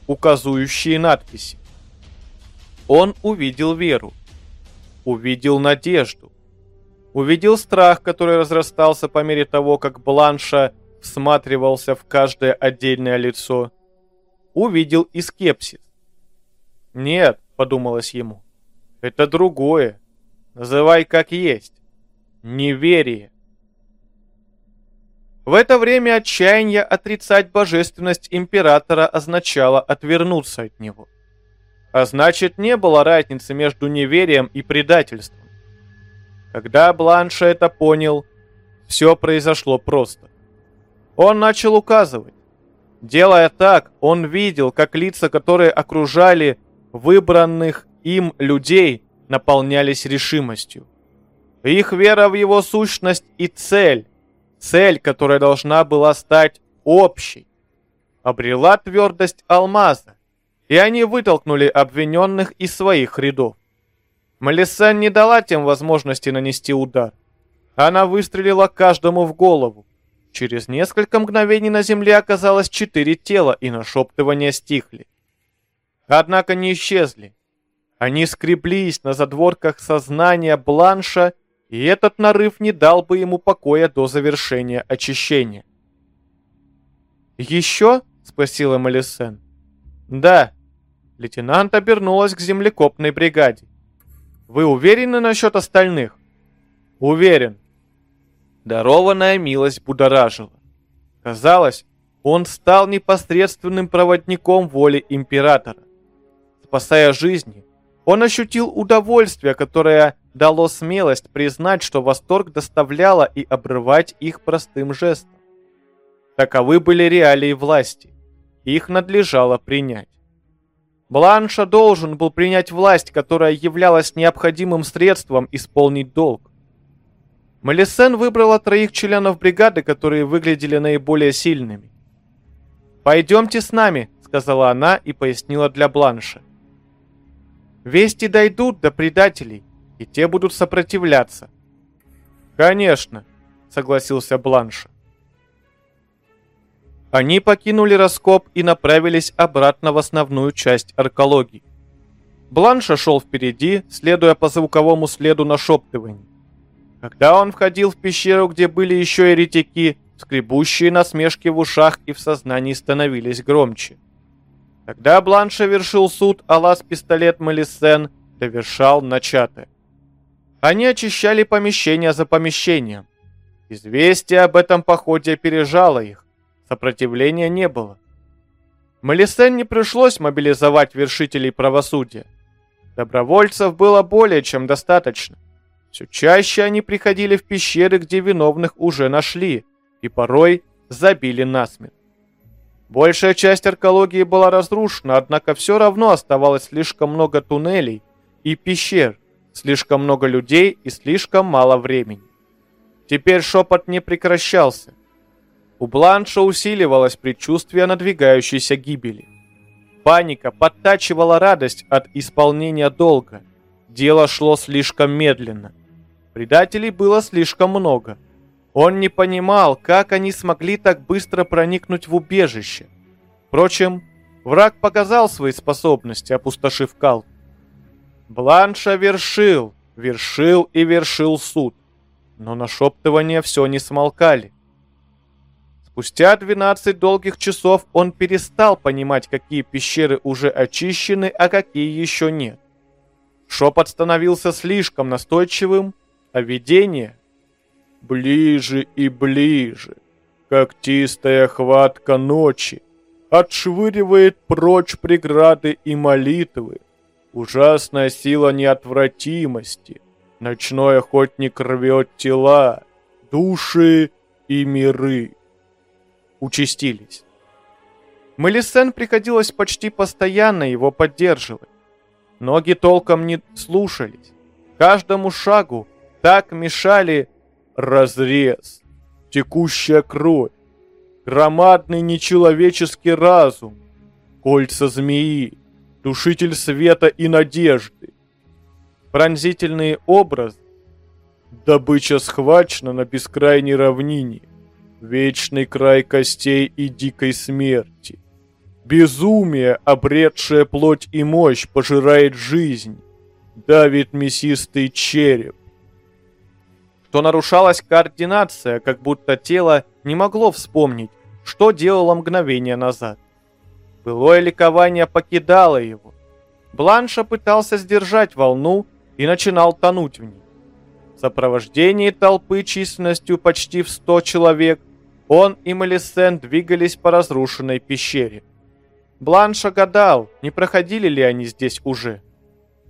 указующие надписи. Он увидел веру, увидел надежду, увидел страх, который разрастался по мере того, как Бланша всматривался в каждое отдельное лицо, увидел и скепсис. «Нет», — подумалось ему, — «это другое. Называй как есть. Неверие». В это время отчаяние отрицать божественность императора означало отвернуться от него. А значит, не было разницы между неверием и предательством. Когда Бланша это понял, все произошло просто. Он начал указывать. Делая так, он видел, как лица, которые окружали выбранных им людей, наполнялись решимостью. Их вера в его сущность и цель цель, которая должна была стать общей, обрела твердость алмаза, и они вытолкнули обвиненных из своих рядов. Малисан не дала тем возможности нанести удар. Она выстрелила каждому в голову. Через несколько мгновений на земле оказалось четыре тела, и нашептывания стихли. Однако не исчезли. Они скреблись на задворках сознания Бланша и этот нарыв не дал бы ему покоя до завершения очищения. «Еще?» — спросила Малисен. «Да». Лейтенант обернулась к землекопной бригаде. «Вы уверены насчет остальных?» «Уверен». Дарованная милость будоражила. Казалось, он стал непосредственным проводником воли императора. Спасая жизни, он ощутил удовольствие, которое дало смелость признать, что восторг доставляло и обрывать их простым жестом. Таковы были реалии власти. Их надлежало принять. Бланша должен был принять власть, которая являлась необходимым средством исполнить долг. Малисен выбрала троих членов бригады, которые выглядели наиболее сильными. «Пойдемте с нами», — сказала она и пояснила для Бланша. «Вести дойдут до предателей, и те будут сопротивляться». «Конечно», — согласился Бланш. Они покинули раскоп и направились обратно в основную часть аркологии. Бланша шел впереди, следуя по звуковому следу нашептываний. Когда он входил в пещеру, где были еще еретики, скребущие насмешки в ушах и в сознании становились громче. Тогда Бланша вершил суд, а лаз-пистолет Малисен довершал начатое. Они очищали помещение за помещением. Известие об этом походе опережало их. Сопротивления не было. Малисен не пришлось мобилизовать вершителей правосудия. Добровольцев было более чем достаточно. Все чаще они приходили в пещеры, где виновных уже нашли, и порой забили насмерть. Большая часть аркологии была разрушена, однако все равно оставалось слишком много туннелей и пещер, слишком много людей и слишком мало времени. Теперь шепот не прекращался. У Бланша усиливалось предчувствие надвигающейся гибели. Паника подтачивала радость от исполнения долга. Дело шло слишком медленно. Предателей было слишком много. Он не понимал, как они смогли так быстро проникнуть в убежище. Впрочем, враг показал свои способности, опустошив Калт. Бланша вершил, вершил и вершил суд. Но нашептывания все не смолкали. Спустя 12 долгих часов он перестал понимать, какие пещеры уже очищены, а какие еще нет. Шепот становился слишком настойчивым, а видение ближе и ближе, как тистая хватка ночи, отшвыривает прочь преграды и молитвы. Ужасная сила неотвратимости. Ночной охотник рвет тела, души и миры участились. Мелисен приходилось почти постоянно его поддерживать. Ноги толком не слушались. Каждому шагу так мешали разрез, текущая кровь, громадный нечеловеческий разум, кольца змеи, душитель света и надежды. Пронзительные образы, добыча схвачена на бескрайней равнине – вечный край костей и дикой смерти. Безумие, обретшее плоть и мощь, пожирает жизнь, давит мясистый череп. Что нарушалась координация, как будто тело не могло вспомнить, что делало мгновение назад. Былое ликование покидало его. Бланша пытался сдержать волну и начинал тонуть в ней. В сопровождении толпы численностью почти в сто человек он и Малисен двигались по разрушенной пещере. Бланша гадал, не проходили ли они здесь уже.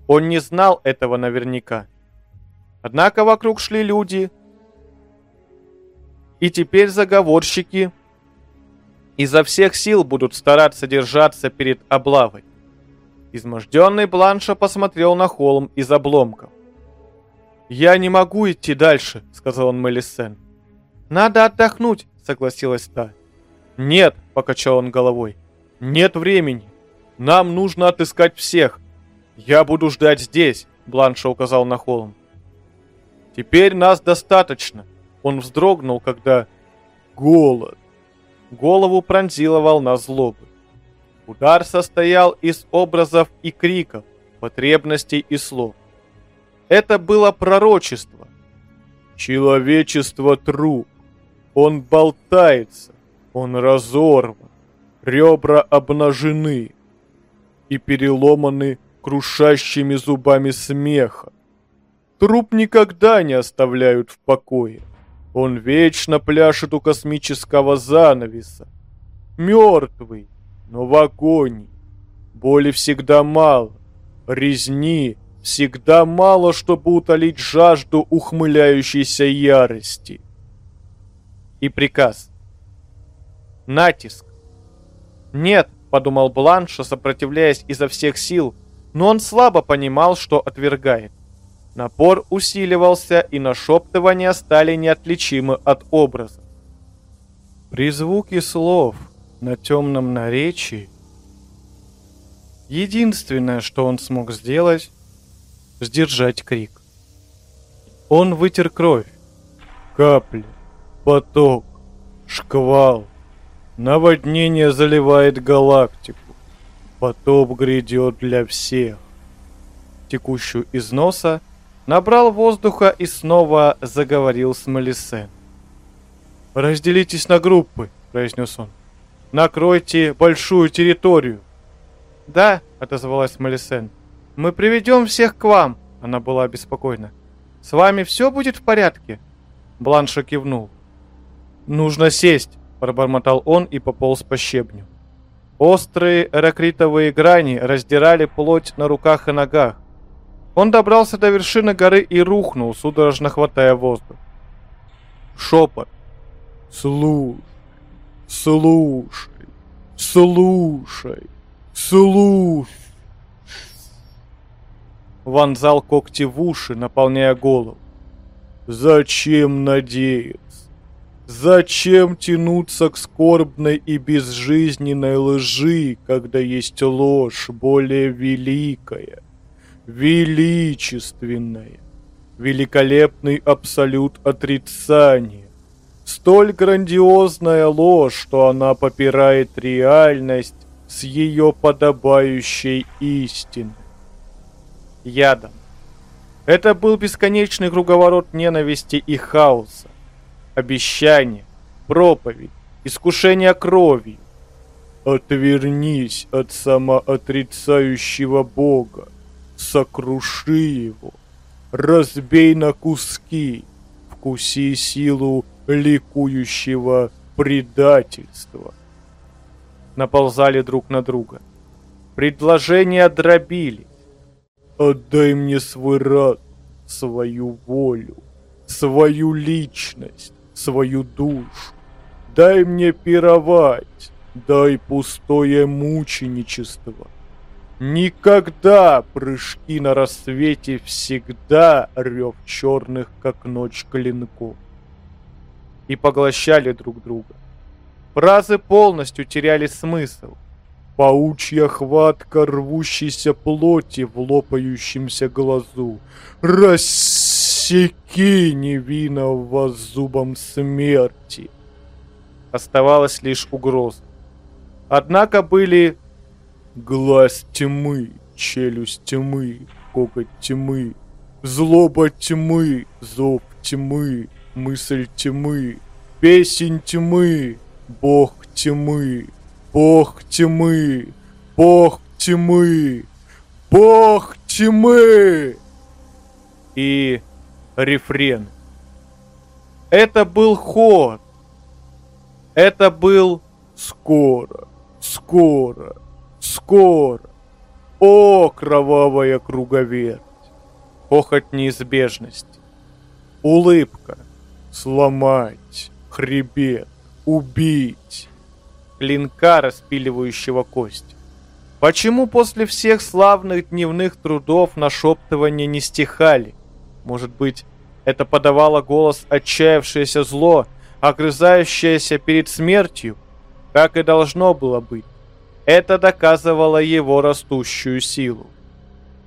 Он не знал этого наверняка. Однако вокруг шли люди, и теперь заговорщики изо всех сил будут стараться держаться перед облавой. Изможденный Бланша посмотрел на холм из обломков. «Я не могу идти дальше», — сказал он Мелисен. «Надо отдохнуть», согласилась та. «Нет», — покачал он головой, — «нет времени. Нам нужно отыскать всех. Я буду ждать здесь», — Бланша указал на холм. «Теперь нас достаточно». Он вздрогнул, когда... Голод. Голову пронзила волна злобы. Удар состоял из образов и криков, потребностей и слов. Это было пророчество. Человечество труп. Он болтается, он разорван, ребра обнажены и переломаны крушащими зубами смеха. Труп никогда не оставляют в покое. Он вечно пляшет у космического занавеса. Мертвый, но в агонии. Боли всегда мало, резни всегда мало, чтобы утолить жажду ухмыляющейся ярости и приказ. Натиск. Нет, подумал Бланш, сопротивляясь изо всех сил, но он слабо понимал, что отвергает. Напор усиливался, и нашептывания стали неотличимы от образа. При звуке слов на темном наречии единственное, что он смог сделать, сдержать крик. Он вытер кровь. Капли, поток, шквал. Наводнение заливает галактику. Потоп грядет для всех. Текущую из носа набрал воздуха и снова заговорил с Малисен. «Разделитесь на группы», — произнес он. «Накройте большую территорию». «Да», — отозвалась Малисен. «Мы приведем всех к вам», — она была обеспокоена. «С вами все будет в порядке?» Бланша кивнул. «Нужно сесть», — пробормотал он и пополз по щебню. Острые эракритовые грани раздирали плоть на руках и ногах. Он добрался до вершины горы и рухнул, судорожно хватая воздух. Шепот. «Слушай, слушай, слушай, слушай!» Вонзал когти в уши, наполняя голову. «Зачем надеяться? Зачем тянуться к скорбной и безжизненной лжи, когда есть ложь более великая, величественная, великолепный абсолют отрицания, столь грандиозная ложь, что она попирает реальность с ее подобающей истиной. Ядом. Это был бесконечный круговорот ненависти и хаоса обещание, проповедь, искушение кровью. Отвернись от самоотрицающего Бога, сокруши его, разбей на куски, вкуси силу ликующего предательства. Наползали друг на друга. Предложения дробили. Отдай мне свой рад, свою волю, свою личность свою душу. Дай мне пировать, дай пустое мученичество. Никогда прыжки на рассвете, всегда рев черных, как ночь клинков. И поглощали друг друга. Фразы полностью теряли смысл. Паучья хватка рвущейся плоти в лопающемся глазу. Рассеки невинного зубом смерти. Оставалась лишь угроза. Однако были глаз тьмы, челюсть тьмы, коготь тьмы, злоба тьмы, зов тьмы, мысль тьмы, песень тьмы, бог тьмы, бог тьмы, бог тьмы, бог тьмы. И рефрен. Это был хор. Это был скоро, скоро, скоро. О, кровавая круговерть! Хохот неизбежности. Улыбка. Сломать. Хребет. Убить. Клинка, распиливающего кость. Почему после всех славных дневных трудов нашептывания не стихали? Может быть, это подавало голос отчаявшееся зло, огрызающееся перед смертью, как и должно было быть. Это доказывало его растущую силу.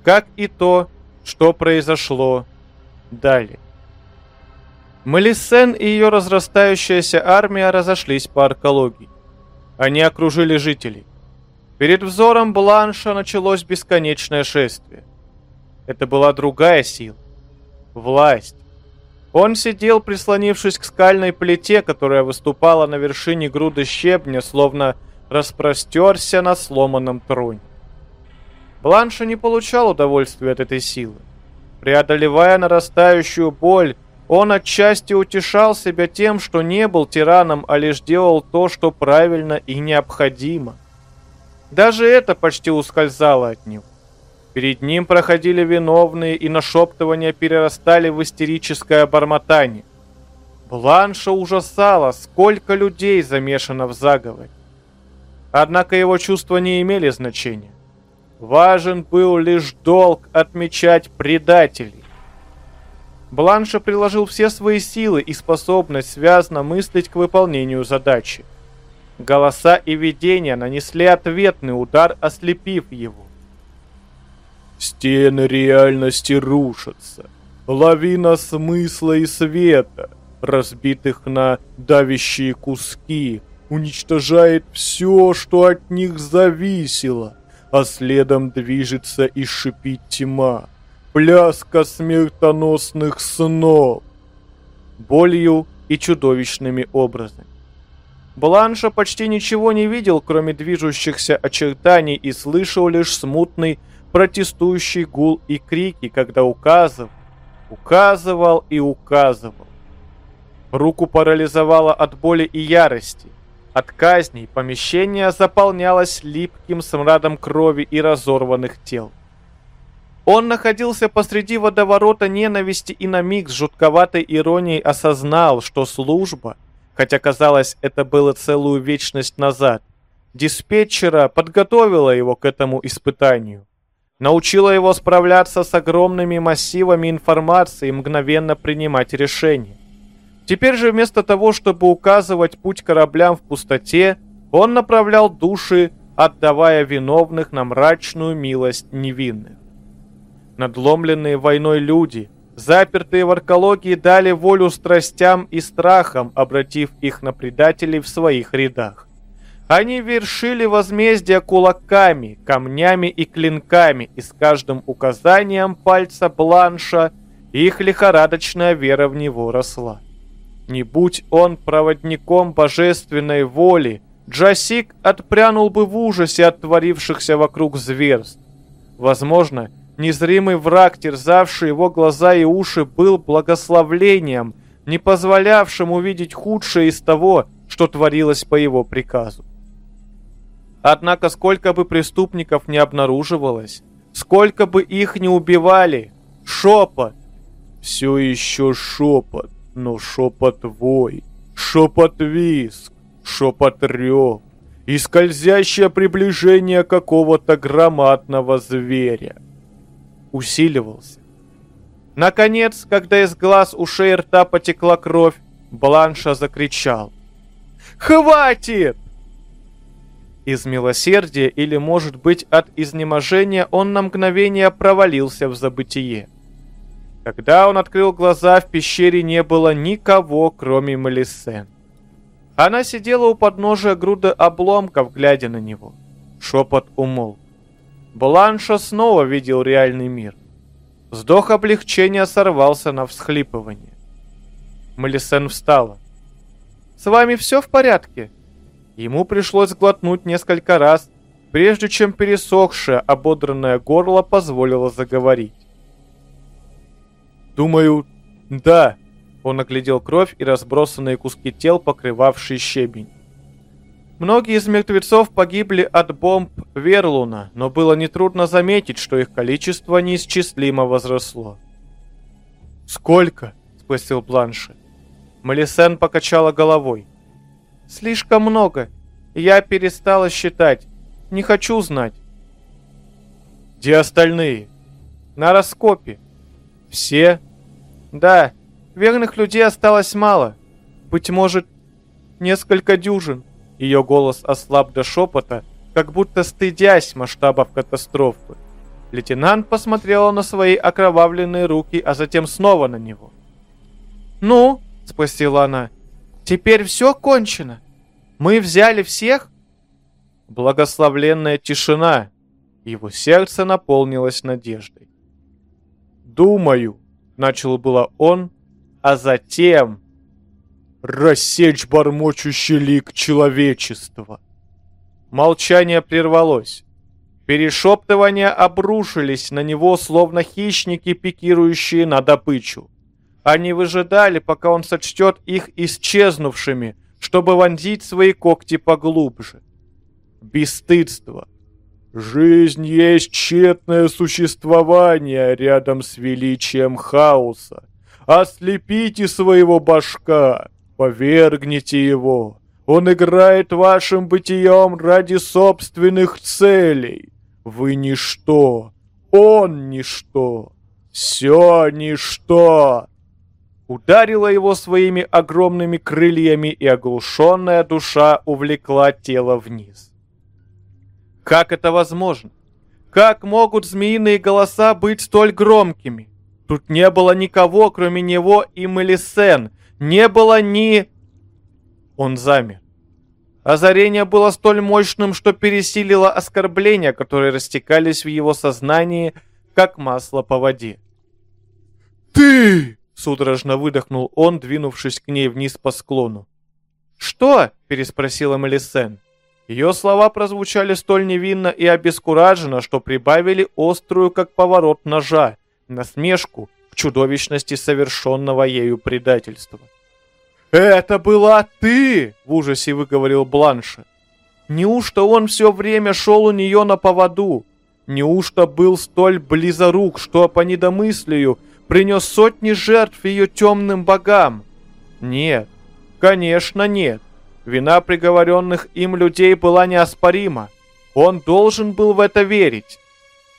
Как и то, что произошло далее. Мелисен и ее разрастающаяся армия разошлись по аркологии. Они окружили жителей. Перед взором Бланша началось бесконечное шествие. Это была другая сила власть. Он сидел, прислонившись к скальной плите, которая выступала на вершине груды щебня, словно распростерся на сломанном троне. Бланша не получал удовольствия от этой силы. Преодолевая нарастающую боль, он отчасти утешал себя тем, что не был тираном, а лишь делал то, что правильно и необходимо. Даже это почти ускользало от него. Перед ним проходили виновные, и нашептывания перерастали в истерическое бормотание. Бланша ужасала, сколько людей замешано в заговоре. Однако его чувства не имели значения. Важен был лишь долг отмечать предателей, Бланша приложил все свои силы и способность связно мыслить к выполнению задачи. Голоса и видения нанесли ответный удар, ослепив его. Стены реальности рушатся. Лавина смысла и света, разбитых на давящие куски, уничтожает все, что от них зависело, а следом движется и шипит тьма. Пляска смертоносных снов. Болью и чудовищными образами. Бланша почти ничего не видел, кроме движущихся очертаний, и слышал лишь смутный протестующий гул и крики, когда указывал, указывал и указывал. Руку парализовало от боли и ярости. От казней помещение заполнялось липким смрадом крови и разорванных тел. Он находился посреди водоворота ненависти и на миг с жутковатой иронией осознал, что служба, хотя казалось это было целую вечность назад, диспетчера подготовила его к этому испытанию. Научила его справляться с огромными массивами информации и мгновенно принимать решения. Теперь же вместо того, чтобы указывать путь кораблям в пустоте, он направлял души, отдавая виновных на мрачную милость невинных. Надломленные войной люди, запертые в аркологии, дали волю страстям и страхам, обратив их на предателей в своих рядах. Они вершили возмездие кулаками, камнями и клинками, и с каждым указанием пальца Бланша их лихорадочная вера в него росла. Не будь он проводником божественной воли, Джасик отпрянул бы в ужасе от творившихся вокруг зверств. Возможно, незримый враг, терзавший его глаза и уши, был благословлением, не позволявшим увидеть худшее из того, что творилось по его приказу. Однако сколько бы преступников не обнаруживалось, сколько бы их не убивали, шепот, все еще шепот, но шепот вой, шепот виск, шепот рев и скользящее приближение какого-то громадного зверя. Усиливался. Наконец, когда из глаз, ушей и рта потекла кровь, Бланша закричал. «Хватит!» Из милосердия или, может быть, от изнеможения он на мгновение провалился в забытие. Когда он открыл глаза, в пещере не было никого, кроме Мелисен. Она сидела у подножия груды обломков, глядя на него. Шепот умол. Бланшо снова видел реальный мир. Вздох облегчения сорвался на всхлипывание. Мелисен встала. «С вами все в порядке?» Ему пришлось глотнуть несколько раз, прежде чем пересохшее, ободранное горло позволило заговорить. «Думаю, да», — он оглядел кровь и разбросанные куски тел, покрывавшие щебень. Многие из мертвецов погибли от бомб Верлуна, но было нетрудно заметить, что их количество неисчислимо возросло. «Сколько?» — спросил Бланше. Малисен покачала головой. Слишком много. Я перестала считать. Не хочу знать. Где остальные? На раскопе. Все? Да. Верных людей осталось мало. Быть может, несколько дюжин. Ее голос ослаб до шепота, как будто стыдясь масштабов катастрофы. Лейтенант посмотрела на свои окровавленные руки, а затем снова на него. «Ну?» — спросила она. Теперь все кончено. Мы взяли всех? Благословленная тишина. Его сердце наполнилось надеждой. «Думаю», — начал было он, а затем рассечь бормочущий лик человечества. Молчание прервалось. Перешептывания обрушились на него, словно хищники, пикирующие на добычу. Они выжидали, пока он сочтет их исчезнувшими, чтобы вонзить свои когти поглубже. Бесстыдство. Жизнь есть тщетное существование рядом с величием хаоса. Ослепите своего башка, повергните его. Он играет вашим бытием ради собственных целей. Вы ничто, он ничто, все ничто. ударила его своими огромными крыльями, и оглушенная душа увлекла тело вниз. Как это возможно? Как могут змеиные голоса быть столь громкими? Тут не было никого, кроме него и Мелисен. Не было ни... Он замер. Озарение было столь мощным, что пересилило оскорбления, которые растекались в его сознании, как масло по воде. «Ты!» — судорожно выдохнул он, двинувшись к ней вниз по склону. «Что?» — переспросила Мелисен. Ее слова прозвучали столь невинно и обескураженно, что прибавили острую, как поворот ножа, насмешку в чудовищности совершенного ею предательства. «Это была ты!» — в ужасе выговорил Бланша. «Неужто он все время шел у нее на поводу? Неужто был столь близорук, что по недомыслию принес сотни жертв ее темным богам? Нет, конечно нет. Вина приговоренных им людей была неоспорима. Он должен был в это верить.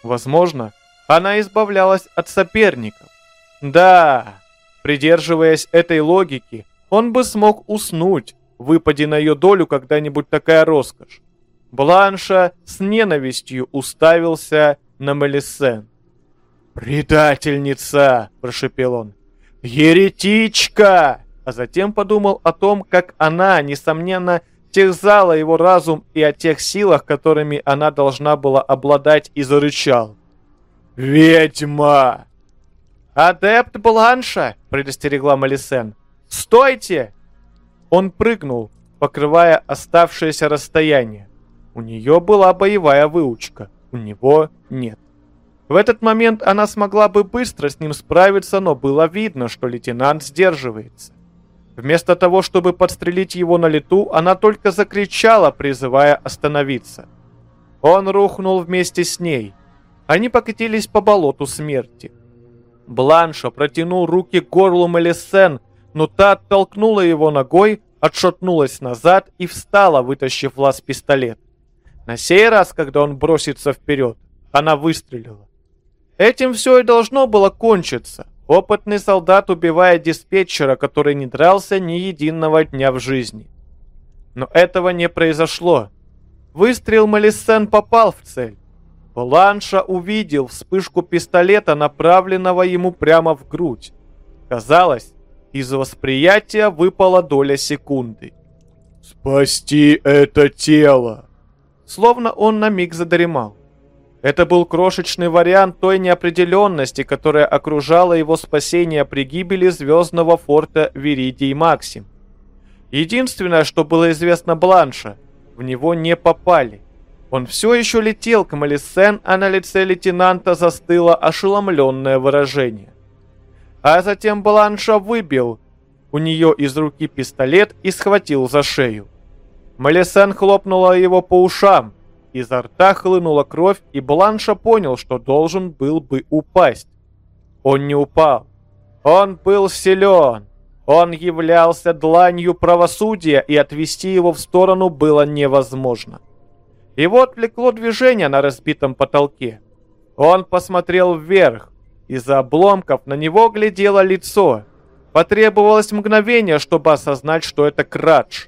Возможно, она избавлялась от соперников. Да, придерживаясь этой логики, он бы смог уснуть, выпади на ее долю когда-нибудь такая роскошь. Бланша с ненавистью уставился на Мелисен. «Предательница!» – прошепел он. «Еретичка!» А затем подумал о том, как она, несомненно, терзала его разум и о тех силах, которыми она должна была обладать, и зарычал. «Ведьма!» «Адепт Бланша!» – предостерегла Малисен. «Стойте!» Он прыгнул, покрывая оставшееся расстояние. У нее была боевая выучка, у него нет. В этот момент она смогла бы быстро с ним справиться, но было видно, что лейтенант сдерживается. Вместо того, чтобы подстрелить его на лету, она только закричала, призывая остановиться. Он рухнул вместе с ней. Они покатились по болоту смерти. Бланша протянул руки к горлу Мелисен, но та оттолкнула его ногой, отшатнулась назад и встала, вытащив лаз пистолет. На сей раз, когда он бросится вперед, она выстрелила. Этим все и должно было кончиться. Опытный солдат убивает диспетчера, который не дрался ни единого дня в жизни. Но этого не произошло. Выстрел Малисен попал в цель. Бланша увидел вспышку пистолета, направленного ему прямо в грудь. Казалось, из восприятия выпала доля секунды. «Спасти это тело!» Словно он на миг задремал. Это был крошечный вариант той неопределенности, которая окружала его спасение при гибели звездного форта Виридий Максим. Единственное, что было известно Бланша, в него не попали. Он все еще летел к Малисен, а на лице лейтенанта застыло ошеломленное выражение. А затем Бланша выбил у нее из руки пистолет и схватил за шею. Малисен хлопнула его по ушам. Изо рта хлынула кровь, и Бланша понял, что должен был бы упасть. Он не упал. Он был силен. Он являлся дланью правосудия, и отвести его в сторону было невозможно. Его отвлекло движение на разбитом потолке. Он посмотрел вверх. Из-за обломков на него глядело лицо. Потребовалось мгновение, чтобы осознать, что это Крадж.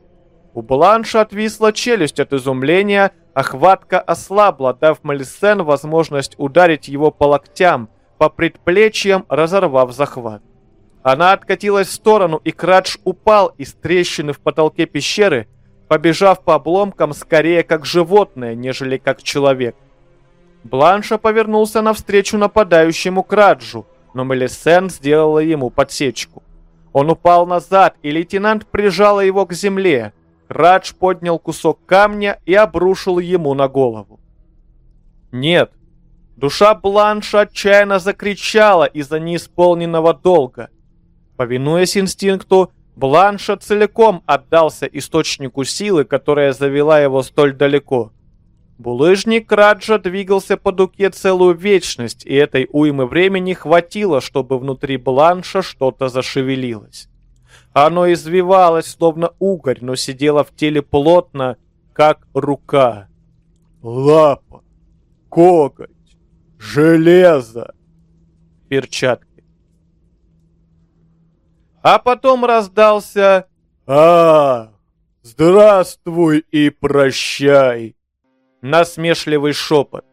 У Бланша отвисла челюсть от изумления, а хватка ослабла, дав Малисен возможность ударить его по локтям, по предплечьям, разорвав захват. Она откатилась в сторону, и Крадж упал из трещины в потолке пещеры, побежав по обломкам скорее как животное, нежели как человек. Бланша повернулся навстречу нападающему Краджу, но Мелисен сделала ему подсечку. Он упал назад, и лейтенант прижала его к земле. Крадж поднял кусок камня и обрушил ему на голову. Нет, душа Бланша отчаянно закричала из-за неисполненного долга. Повинуясь инстинкту, Бланша целиком отдался источнику силы, которая завела его столь далеко. Булыжник Раджа двигался по дуке целую вечность, и этой уймы времени хватило, чтобы внутри Бланша что-то зашевелилось. Оно извивалось, словно угорь, но сидело в теле плотно, как рука. Лапа, коготь, железо. Перчатки. А потом раздался «А, здравствуй и прощай!» Насмешливый шепот.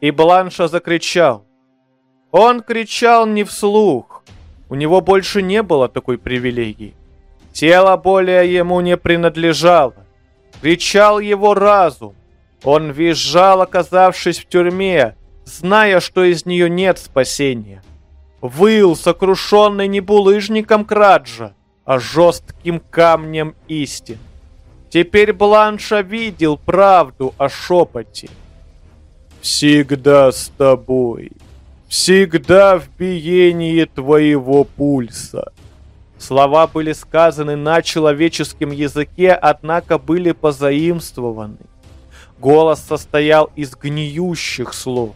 И Бланша закричал. Он кричал не вслух. У него больше не было такой привилегии. Тело более ему не принадлежало. Кричал его разум. Он визжал, оказавшись в тюрьме, зная, что из нее нет спасения. Выл, сокрушенный не булыжником Краджа, а жестким камнем истин. Теперь Бланша видел правду о шепоте. «Всегда с тобой, всегда в биении твоего пульса». Слова были сказаны на человеческом языке, однако были позаимствованы. Голос состоял из гниющих слов.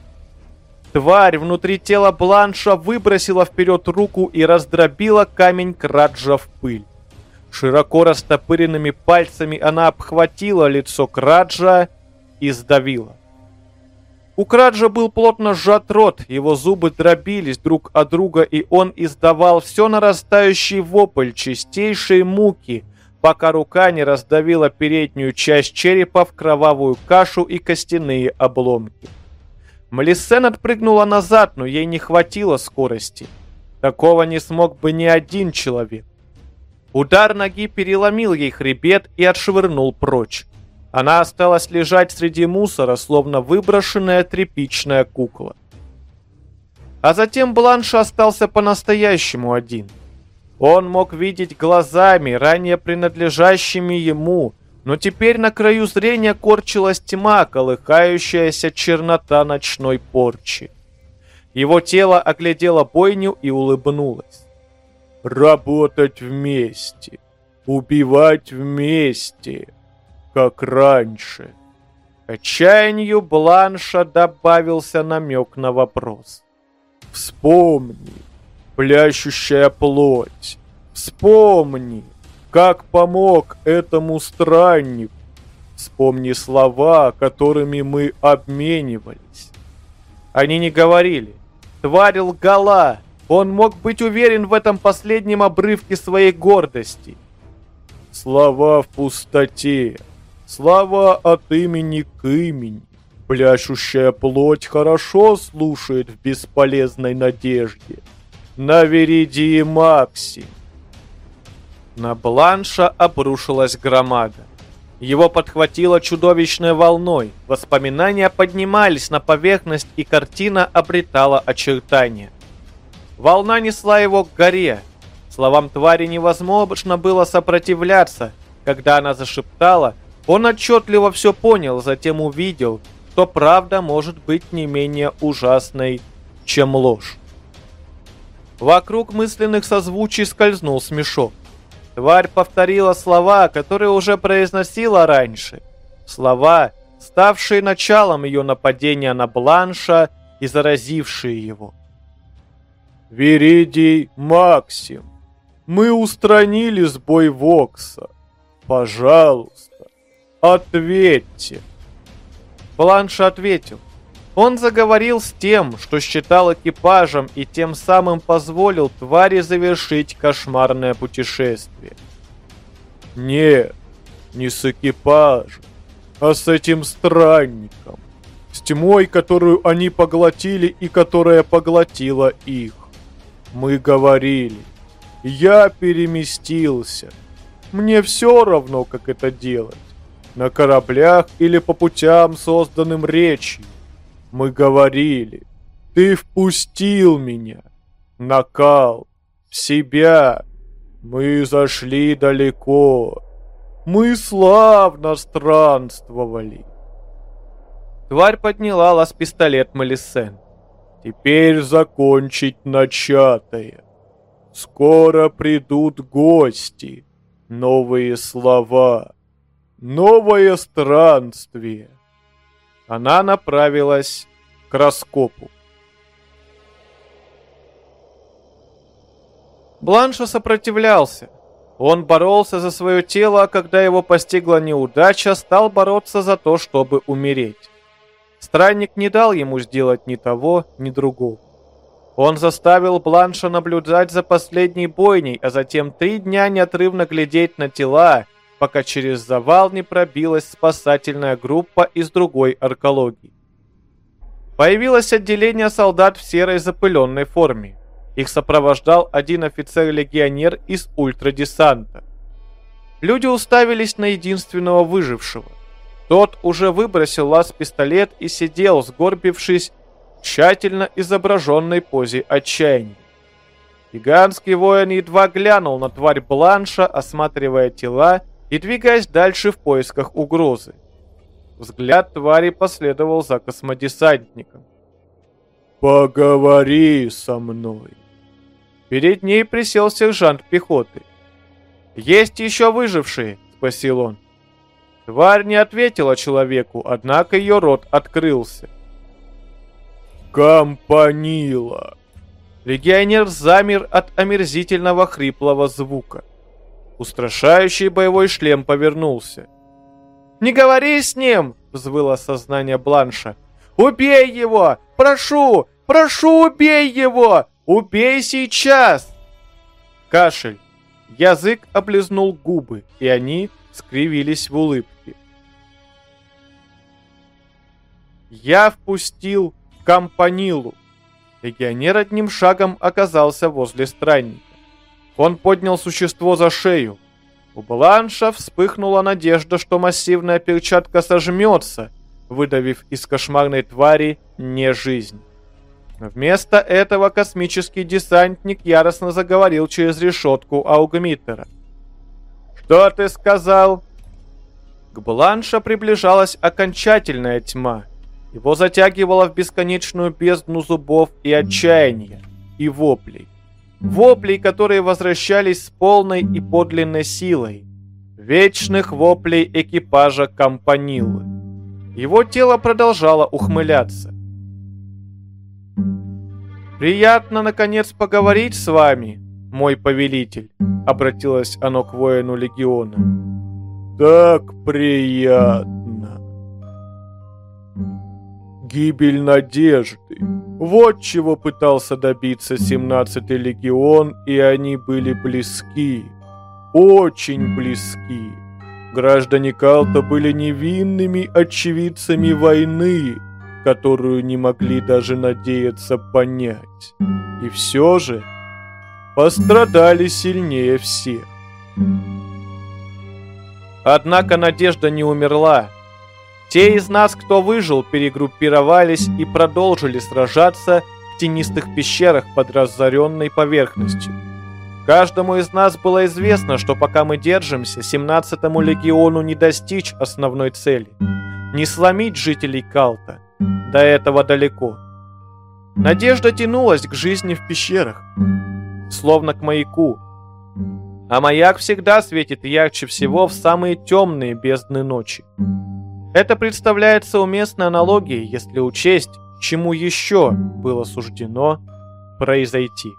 Тварь внутри тела Бланша выбросила вперед руку и раздробила камень Краджа в пыль. Широко растопыренными пальцами она обхватила лицо Краджа и сдавила. У Краджа был плотно сжат рот, его зубы дробились друг от друга, и он издавал все нарастающий вопль чистейшей муки, пока рука не раздавила переднюю часть черепа в кровавую кашу и костяные обломки. Мелисен отпрыгнула назад, но ей не хватило скорости. Такого не смог бы ни один человек. Удар ноги переломил ей хребет и отшвырнул прочь. Она осталась лежать среди мусора, словно выброшенная тряпичная кукла. А затем Бланш остался по-настоящему один. Он мог видеть глазами, ранее принадлежащими ему, но теперь на краю зрения корчилась тьма, колыхающаяся чернота ночной порчи. Его тело оглядело бойню и улыбнулось. «Работать вместе, убивать вместе, как раньше». К отчаянию Бланша добавился намек на вопрос. «Вспомни, плящущая плоть, вспомни, как помог этому страннику. Вспомни слова, которыми мы обменивались. Они не говорили. Тварь лгала. Он мог быть уверен в этом последнем обрывке своей гордости. Слова в пустоте. Слова от имени к имени. Пляшущая плоть хорошо слушает в бесполезной надежде. На Веридии Максим. На Бланша обрушилась громада. Его подхватило чудовищной волной, воспоминания поднимались на поверхность и картина обретала очертания. Волна несла его к горе. Словам твари невозможно было сопротивляться. Когда она зашептала, он отчетливо все понял, затем увидел, что правда может быть не менее ужасной, чем ложь. Вокруг мысленных созвучий скользнул смешок. Тварь повторила слова, которые уже произносила раньше. Слова, ставшие началом ее нападения на Бланша и заразившие его. «Веридий Максим, мы устранили сбой Вокса. Пожалуйста, ответьте!» Бланш ответил. Он заговорил с тем, что считал экипажем и тем самым позволил твари завершить кошмарное путешествие. Нет, не с экипажем, а с этим странником. С тьмой, которую они поглотили и которая поглотила их. Мы говорили. Я переместился. Мне все равно, как это делать. На кораблях или по путям, созданным речью. Мы говорили, ты впустил меня, накал, в себя. Мы зашли далеко, мы славно странствовали. Тварь подняла лаз пистолет Малисен. Теперь закончить начатое. Скоро придут гости, новые слова, новое странствие. Она направилась к раскопу. Бланшо сопротивлялся. Он боролся за свое тело, а когда его постигла неудача, стал бороться за то, чтобы умереть. Странник не дал ему сделать ни того, ни другого. Он заставил Бланша наблюдать за последней бойней, а затем три дня неотрывно глядеть на тела, пока через завал не пробилась спасательная группа из другой аркологии. Появилось отделение солдат в серой запыленной форме. Их сопровождал один офицер-легионер из ультрадесанта. Люди уставились на единственного выжившего. Тот уже выбросил лаз-пистолет и сидел, сгорбившись, в тщательно изображенной позе отчаяния. Гигантский воин едва глянул на тварь Бланша, осматривая тела и двигаясь дальше в поисках угрозы. Взгляд твари последовал за космодесантником. «Поговори со мной!» Перед ней присел сержант пехоты. «Есть еще выжившие?» – спросил он. Тварь не ответила человеку, однако ее рот открылся. «Компанила!» Легионер замер от омерзительного хриплого звука. Устрашающий боевой шлем повернулся. «Не говори с ним!» — взвыло сознание Бланша. «Убей его! Прошу! Прошу, убей его! Убей сейчас!» Кашель. Язык облизнул губы, и они скривились в улыбке. Я впустил Кампанилу. Легионер одним шагом оказался возле странника. Он поднял существо за шею. У Бланша вспыхнула надежда, что массивная перчатка сожмется, выдавив из кошмарной твари не жизнь. Вместо этого космический десантник яростно заговорил через решетку Аугмиттера. «Что ты сказал?» К Бланша приближалась окончательная тьма. Его затягивало в бесконечную бездну зубов и отчаяния, и воплей. Воплей, которые возвращались с полной и подлинной силой. Вечных воплей экипажа Компанилы. Его тело продолжало ухмыляться. «Приятно, наконец, поговорить с вами, мой повелитель», — обратилось оно к воину легиона. «Так приятно!» Гибель надежды. Вот чего пытался добиться 17-й легион, и они были близки. Очень близки. Граждане Калта были невинными очевидцами войны, которую не могли даже надеяться понять. И все же пострадали сильнее всех. Однако надежда не умерла. Те из нас, кто выжил, перегруппировались и продолжили сражаться в тенистых пещерах под разоренной поверхностью. Каждому из нас было известно, что пока мы держимся, 17-му легиону не достичь основной цели. Не сломить жителей Калта. До этого далеко. Надежда тянулась к жизни в пещерах, словно к маяку. А маяк всегда светит ярче всего в самые темные бездны ночи. Это представляется уместной аналогией, если учесть, чему еще было суждено произойти.